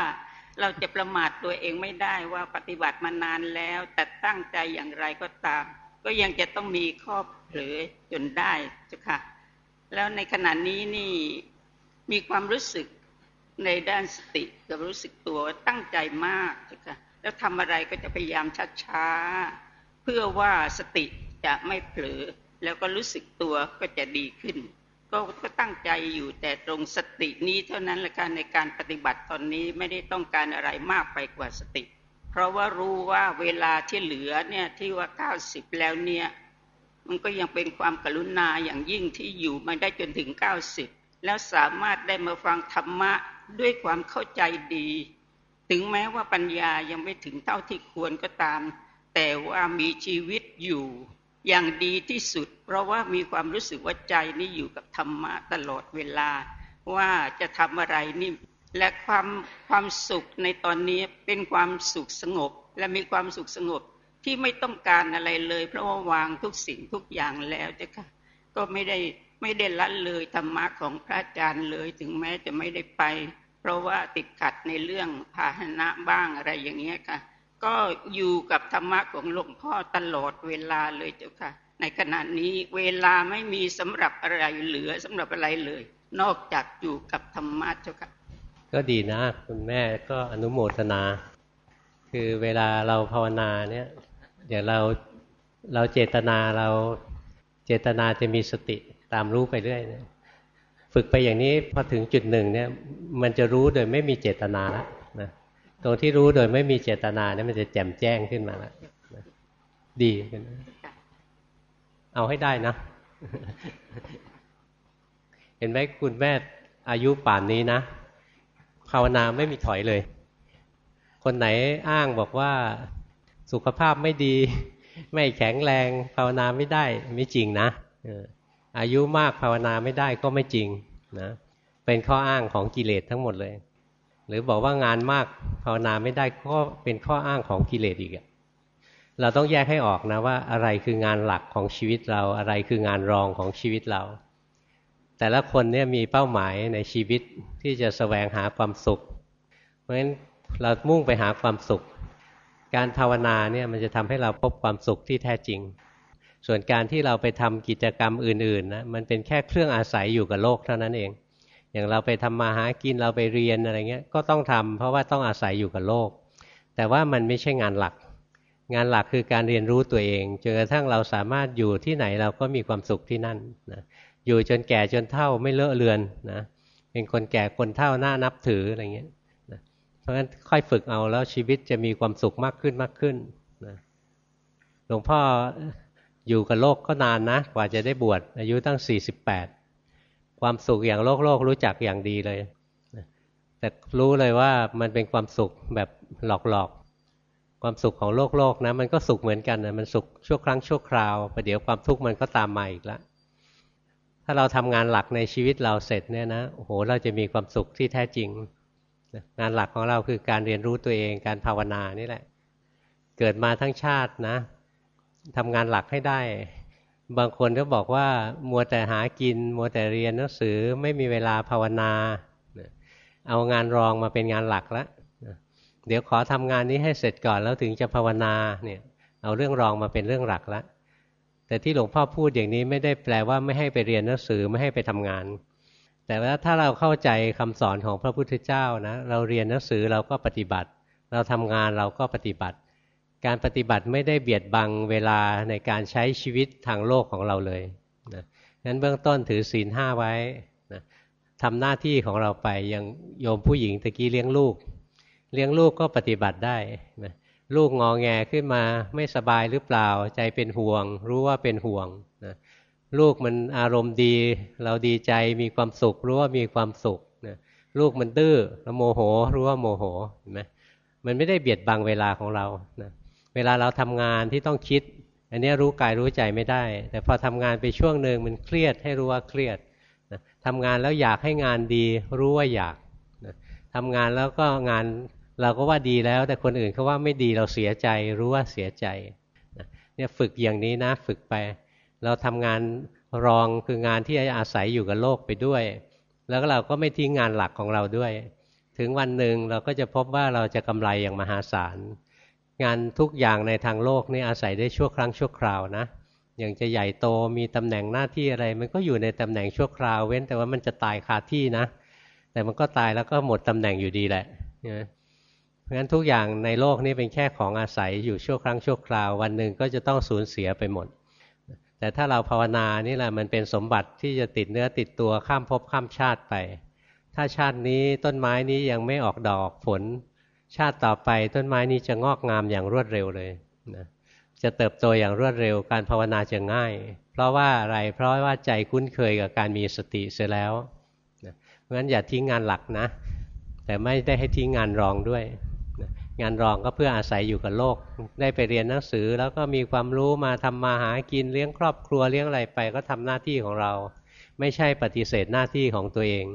เราจะประมาทตัวเองไม่ได้ว่าปฏิบัติมานานแล้ว แต่ตั้งใจอย่างไรก็ตาม ก็ยังจะต้องมีข้อเผลอจนได้จ้ะค่ะ แล้วในขณะนี้นี่มีความรู้สึกในด้านสติกับรู้สึกตัวตั้งใจมากจ้ะค่ะแล้วทำอะไรก็จะพยายามช้าๆ เพื่อว่าสติจะไม่เผลอ แล้วก็รู้สึกตัวก็จะดีขึ้น ก็ก็ตั้งใจอยู่แต่ตรงสตินี้เท่านั้นละการในการปฏิบัติตอนนี้ไม่ได้ต้องการอะไรมากไปกว่าสติ เพราะว่ารู้ว่าเวลาที่เหลือเนี่ยที่ว่าเก้าสิบแล้วเนี่ย มันก็ยังเป็นความกรุณาอย่างยิ่งที่อยู่มาได้จนถึงเก้าสิบแล้วสามารถได้มาฟังธรรมะด้วยความเข้าใจดี ถึงแม้ว่าปัญญายังไม่ถึงเท่าที่ควรก็ตาม แต่ว่ามีชีวิตอยู่อย่างดีที่สุด เพราะว่ามีความรู้สึกว่าใจนี่อยู่กับธรรมะตลอดเวลา ว่าจะทำอะไรนี่และความความสุขในตอนนี้เป็นความสุขสงบ และมีความสุขสงบ ที่ไม่ต้องการอะไรเลย เพราะว่าวางทุกสิ่งทุกอย่างแล้วจ้ะค่ะ ก็ไม่ได้ไม่ได้ละเลยธรรมะของพระอาจารย์เลยถึงแม้จะไม่ได้ไป เพราะว่าติดขัดในเรื่องพาหนะบ้างอะไรอย่างเงี้ยค่ะ ก็อยู่กับธรรมะของหลวงพ่อตลอดเวลาเลยเจ้าค่ะ ในขณะนี้เวลาไม่มีสำหรับอะไรเหลือสำหรับอะไรเลย นอกจากอยู่กับธรรมะเจ้าค่ะ ก็ดีนะคุณแม่ก็อนุโมทนา คือเวลาเราภาวนาเนี่ย เดี๋ยวเราเราเจตนาเราเจตนาจะมีสติตามรู้ไปเรื่อยนะฝึกไปอย่างนี้พอถึงจุดหนึ่งเนี่ยมันจะรู้โดยไม่มีเจตนาแล้วนะตรงที่รู้โดยไม่มีเจตนาเนี่ยมันจะแจ่มแจ้งขึ้นมาแล้วดีกันเอาให้ได้นะ เห็นไหมคุณแม่อายุป่านนี้นะภาวนาไม่มีถอยเลย คนไหนอ้างบอกว่า สุขภาพไม่ดี ไม่แข็งแรงภาวนาไม่ได้ไม่จริงนะอายุมากภาวนาไม่ได้ก็ไม่จริงนะเป็นข้ออ้างของกิเลสทั้งหมดเลย หรือบอกว่างานมากภาวนาไม่ได้ก็เป็นข้ออ้างของกิเลสอีกเราต้องแยกให้ออกนะว่าอะไรคืองานหลักของชีวิตเราอะไรคืองานรองของชีวิตเรา แต่ละคนเนี่ยมีเป้าหมายในชีวิตที่จะสแสวงหาความสุข เพราะฉะนั้นเรามุ่งไปหาความสุข การภาวนาเนี่ยมันจะทำให้เราพบความสุขที่แท้จริง ส่วนการที่เราไปทำกิจกรรมอื่นๆนะมันเป็นแค่เครื่องอาศัยอยู่กับโลกเท่านั้นเอง อย่างเราไปทำมาหากินเราไปเรียนอะไรเงี้ยก็ต้องทำเพราะว่าต้องอาศัยอยู่กับโลก แต่ว่ามันไม่ใช่งานหลัก งานหลักคือการเรียนรู้ตัวเองจนกระทั่งเราสามารถอยู่ที่ไหนเราก็มีความสุขที่นั่นนะอยู่จนแก่จนเท่าไม่เลอะเลือนนะเป็นคนแก่คนเท่าหน้านับถืออะไรเงี้ย ราะฉะนั้นค่อยฝึกเอาแล้วชีวิตจะมีความสุขมากขึ้นมากขึ้นนะหลวงพ่ออยู่กับโลกก็นานนะ กว่าจะได้บวชอายุตั้งสี่สิบแปดความสุขอย่างโลกโลกรู้จักอย่างดีเลย แต่รู้เลยว่ามันเป็นความสุขแบบหลอกๆ ความสุขของโลกโลกนะ มันก็สุขเหมือนกันนะมันสุขชั่วครั้งชั่วคราวประเดี๋ยวความทุกข์มันก็ตามมาอีกแล้วถ้าเราทำงานหลักในชีวิตเราเสร็จเนี่ยนะโอ้โหเราจะมีความสุขที่แท้จริง งานหลักของเราคือการเรียนรู้ตัวเองการภาวนานี่แหละ เกิดมาทั้งชาตินะทำงานหลักให้ได้ บางคนก็บอกว่ามัวแต่หากิน มัวแต่เรียนหนังสือไม่มีเวลาภาวนา เอางานรองมาเป็นงานหลักแล้วเดี๋ยวขอทำงานนี้ให้เสร็จก่อนแล้วถึงจะภาวนาเนี่ยเอาเรื่องรองมาเป็นเรื่องหลักแล้วแต่ที่หลวงพ่อพูดอย่างนี้ไม่ได้แปลว่าไม่ให้ไปเรียนหนังสือไม่ให้ไปทำงาน แต่ว่าถ้าเราเข้าใจคำสอนของพระพุทธเจ้านะเราเรียนหนังสือเราก็ปฏิบัติ เราทำงานเราก็ปฏิบัติ การปฏิบัติไม่ได้เบียดบังเวลาในการใช้ชีวิตทางโลกของเราเลยนะงั้นเบื้องต้นถือศีลห้าไว้นะทำหน้าที่ของเราไปยังโยมผู้หญิงตะกี้เลี้ยงลูก เลี้ยงลูกก็ปฏิบัติได้นะลูกงอแงขึ้นมาไม่สบายหรือเปล่าใจเป็นห่วง รู้ว่าเป็นห่วงนะ ลูกมันอารมณ์ดี เราดีใจมีความสุข รู้ว่ามีความสุขนะลูกมันดื้อแล้วโมโห รู้ว่าโมโหเห็นไหมมันไม่ได้เบียดบังเวลาของเรานะเวลาเราทำงานที่ต้องคิด อันนี้รู้กายรู้ใจไม่ได้ แต่พอทำงานไปช่วงหนึ่งมันเครียดให้รู้ว่าเครียดนะทำงานแล้วอยากให้งานดี รู้ว่าอยากนะทำงานแล้วก็งานเราก็ว่าดีแล้ว แต่คนอื่นเขาว่าไม่ดีเราเสียใจ รู้ว่าเสียใจเนี่ยฝึกอย่างนี้นะ ฝึกไป เราทำงานรองคืองานที่อาศัยอยู่กับโลกไปด้วย แล้วเราก็ไม่ทิ้งงานหลักของเราด้วย ถึงวันหนึ่งเราก็จะพบว่าเราจะกำไรอย่างมหาศาล งานทุกอย่างในทางโลกนี่อาศัยได้ชั่วครั้งชั่วคราวนะ อย่างจะใหญ่โตมีตำแหน่งหน้าที่อะไร มันก็อยู่ในตำแหน่งชั่วคราว เว้นแต่ว่ามันจะตายคาที่นะ แต่มันก็ตายแล้วก็หมดตำแหน่งอยู่ดีแหละเพราะฉะนั้นทุกอย่างในโลกนี้เป็นแค่ของอาศัยอยู่ชั่วครั้งชั่วคราว วันหนึ่งก็จะต้องสูญเสียไปหมด แต่ถ้าเราภาวนานี่แหละมันเป็นสมบัติที่จะติดเนื้อติดตัวข้ามภพข้ามชาติไป ถ้าชาตินี้ต้นไม้นี้ยังไม่ออกดอกผล ชาติต่อไปต้นไม้นี้จะงอกงามอย่างรวดเร็วเลยนะจะเติบโตอย่างรวดเร็วการภาวนาจะง่าย เพราะว่าอะไรเพราะว่าใจคุ้นเคยกับการมีสติเสียแล้วเพราะฉะนั้นอย่าทิ้งงานหลักนะ แต่ไม่ได้ให้ทิ้งงานรองด้วย งานรองก็เพื่ออาศัยอยู่กับโลก ได้ไปเรียนหนังสือ แล้วก็มีความรู้มาทำมาหากินเลี้ยงครอบครัวเลี้ยงอะไรไป ก็ทำหน้าที่ของเรา ไม่ใช่ปฏิเสธหน้าที่ของตัวเอง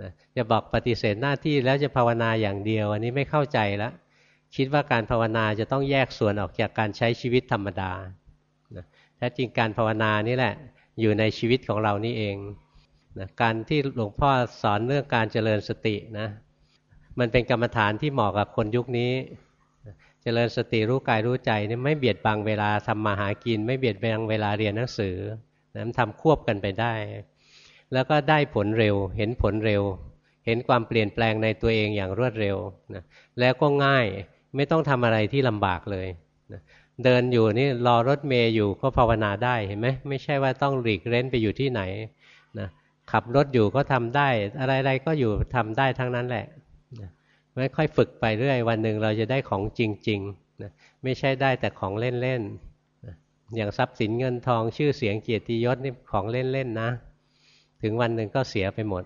นะจะบอกปฏิเสธหน้าที่แล้วจะภาวนาอย่างเดียว อันนี้ไม่เข้าใจแล้วคิดว่าการภาวนาจะต้องแยกส่วนออกจากการใช้ชีวิตธรรมดาแท้จริงการภาวนานี่แหละอยู่ในชีวิตของเรานี่เองนะการที่หลวงพ่อสอนเรื่องการเจริญสตินะ มันเป็นกรรมฐานที่เหมาะกับคนยุคนี้เจริญสติรู้กายรู้ใจนี่ไม่เบียดบังเวลาทำมาหากิน ไม่เบียดบังเวลาเรียนหนังสือนะมันทำควบกันไปได้ แล้วก็ได้ผลเร็ว เห็นผลเร็ว เห็นความเปลี่ยนแปลงในตัวเองอย่างรวดเร็วนะแล้วก็ง่ายไม่ต้องทำอะไรที่ลำบากเลยนะเดินอยู่นี่รอรถเมย์อยู่ก็ภาวนาได้เห็นไหมไม่ใช่ว่าต้องหลีกเร้นไปอยู่ที่ไหนนะขับรถอยู่ก็ทำได้ อะไรๆก็อยู่ทำได้ทั้งนั้นแหละ ไม่ค่อยฝึกไปเรื่อยวันหนึ่งเราจะได้ของจริงๆนะไม่ใช่ได้แต่ของเล่นๆนะอย่างทรัพย์สินเงินทองชื่อเสียงเกียรติยศนี่ของเล่นๆนะ ถึงวันหนึ่งก็เสียไปหมด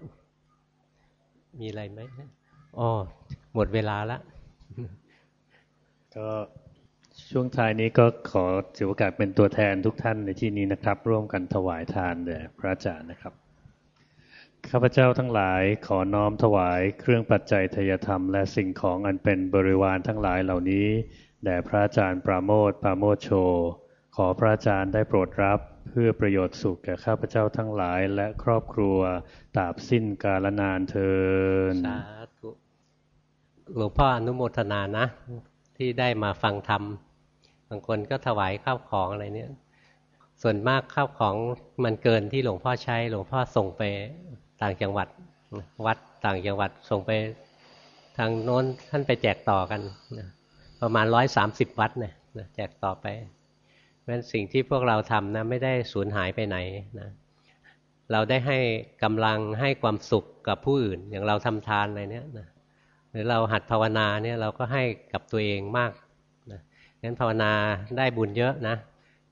มีอะไรไหมอ๋อหมดเวลาละก็ช่วงท้ายนี้ก็ขอถือโอกาสเป็นตัวแทนทุกท่านในที่นี้นะครับ ร่วมกันถวายทานแด่พระอาจารย์นะครับ ข้าพเจ้าทั้งหลายขอน้อมถวายเครื่องปัจจัยทยธรรม และสิ่งของอันเป็นบริวารทั้งหลายเหล่านี้แด่พระอาจารย์ปราโมทปราโมทโช ขอพระอาจารย์ได้โปรดรับเพื่อประโยชน์สุขแก่ข้าพเจ้าทั้งหลายและครอบครัวตราบสิ้นกาลนานเทินสาธุหลวงพ่ออนุโมทนานะ ที่ได้มาฟังธรรม บางคนก็ถวายข้าวของอะไรเนี่ย ส่วนมากข้าวของมันเกินที่หลวงพ่อใช้หลวงพ่อส่งไป ต่างจังหวัด วัดต่างจังหวัดส่งไปทางโน้นท่านไปแจกต่อกันประมาณร้อยสามสิบวัดเนี่ยแจกต่อไปเพราะฉะนั้นสิ่งที่พวกเราทำนะไม่ได้สูญหายไปไหนนะเราได้ให้กำลังให้ความสุขกับผู้อื่น อย่างเราทำทานอะไรเนี้ยนะหรือเราหัดภาวนาเนี่ยเราก็ให้กับตัวเองมากนะงั้นภาวนาได้บุญเยอะนะ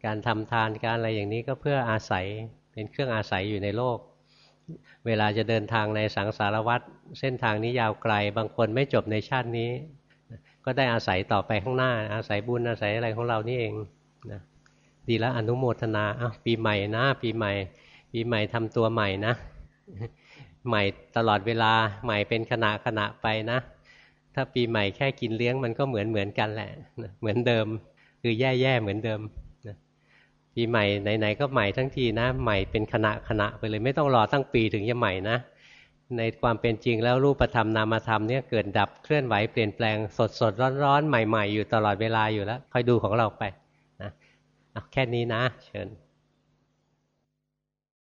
การทำทานการอะไรอย่างนี้ก็เพื่ออาศัยเป็นเครื่องอาศัยอยู่ในโลก เวลาจะเดินทางในสังสารวัฏเส้นทางนี้ยาวไกล บางคนไม่จบในชาตินี้ ก็ได้อาศัยต่อไปข้างหน้า อาศัยบุญอาศัยอะไรของเรานี่เองนะดีแล้วอนุโมทนาอ้าวปีใหม่นะปีใหม่ ปีใหม่ทำตัวใหม่นะ ใหม่ตลอดเวลาใหม่เป็นขณะขณะไปนะ ถ้าปีใหม่แค่กินเลี้ยงมันก็เหมือนเหมือนกันแหละ เหมือนเดิม คือแย่ๆเหมือนเดิม ปีใหม่ไหนๆก็ใหม่ทั้งทีนะ ใหม่เป็นขณะขณะไปเลยไม่ต้องรอตั้งปีถึงจะใหม่นะ ในความเป็นจริงแล้วรูปธรรมนามธรรมเนี่ยเกิดดับเคลื่อนไหวเปลี่ยนแปลงสดสดร้อนร้อนใหม่ๆ อยู่ตลอดเวลาอยู่แล้วคอยดูของเราไปนะแค่นี้นะ เชิญ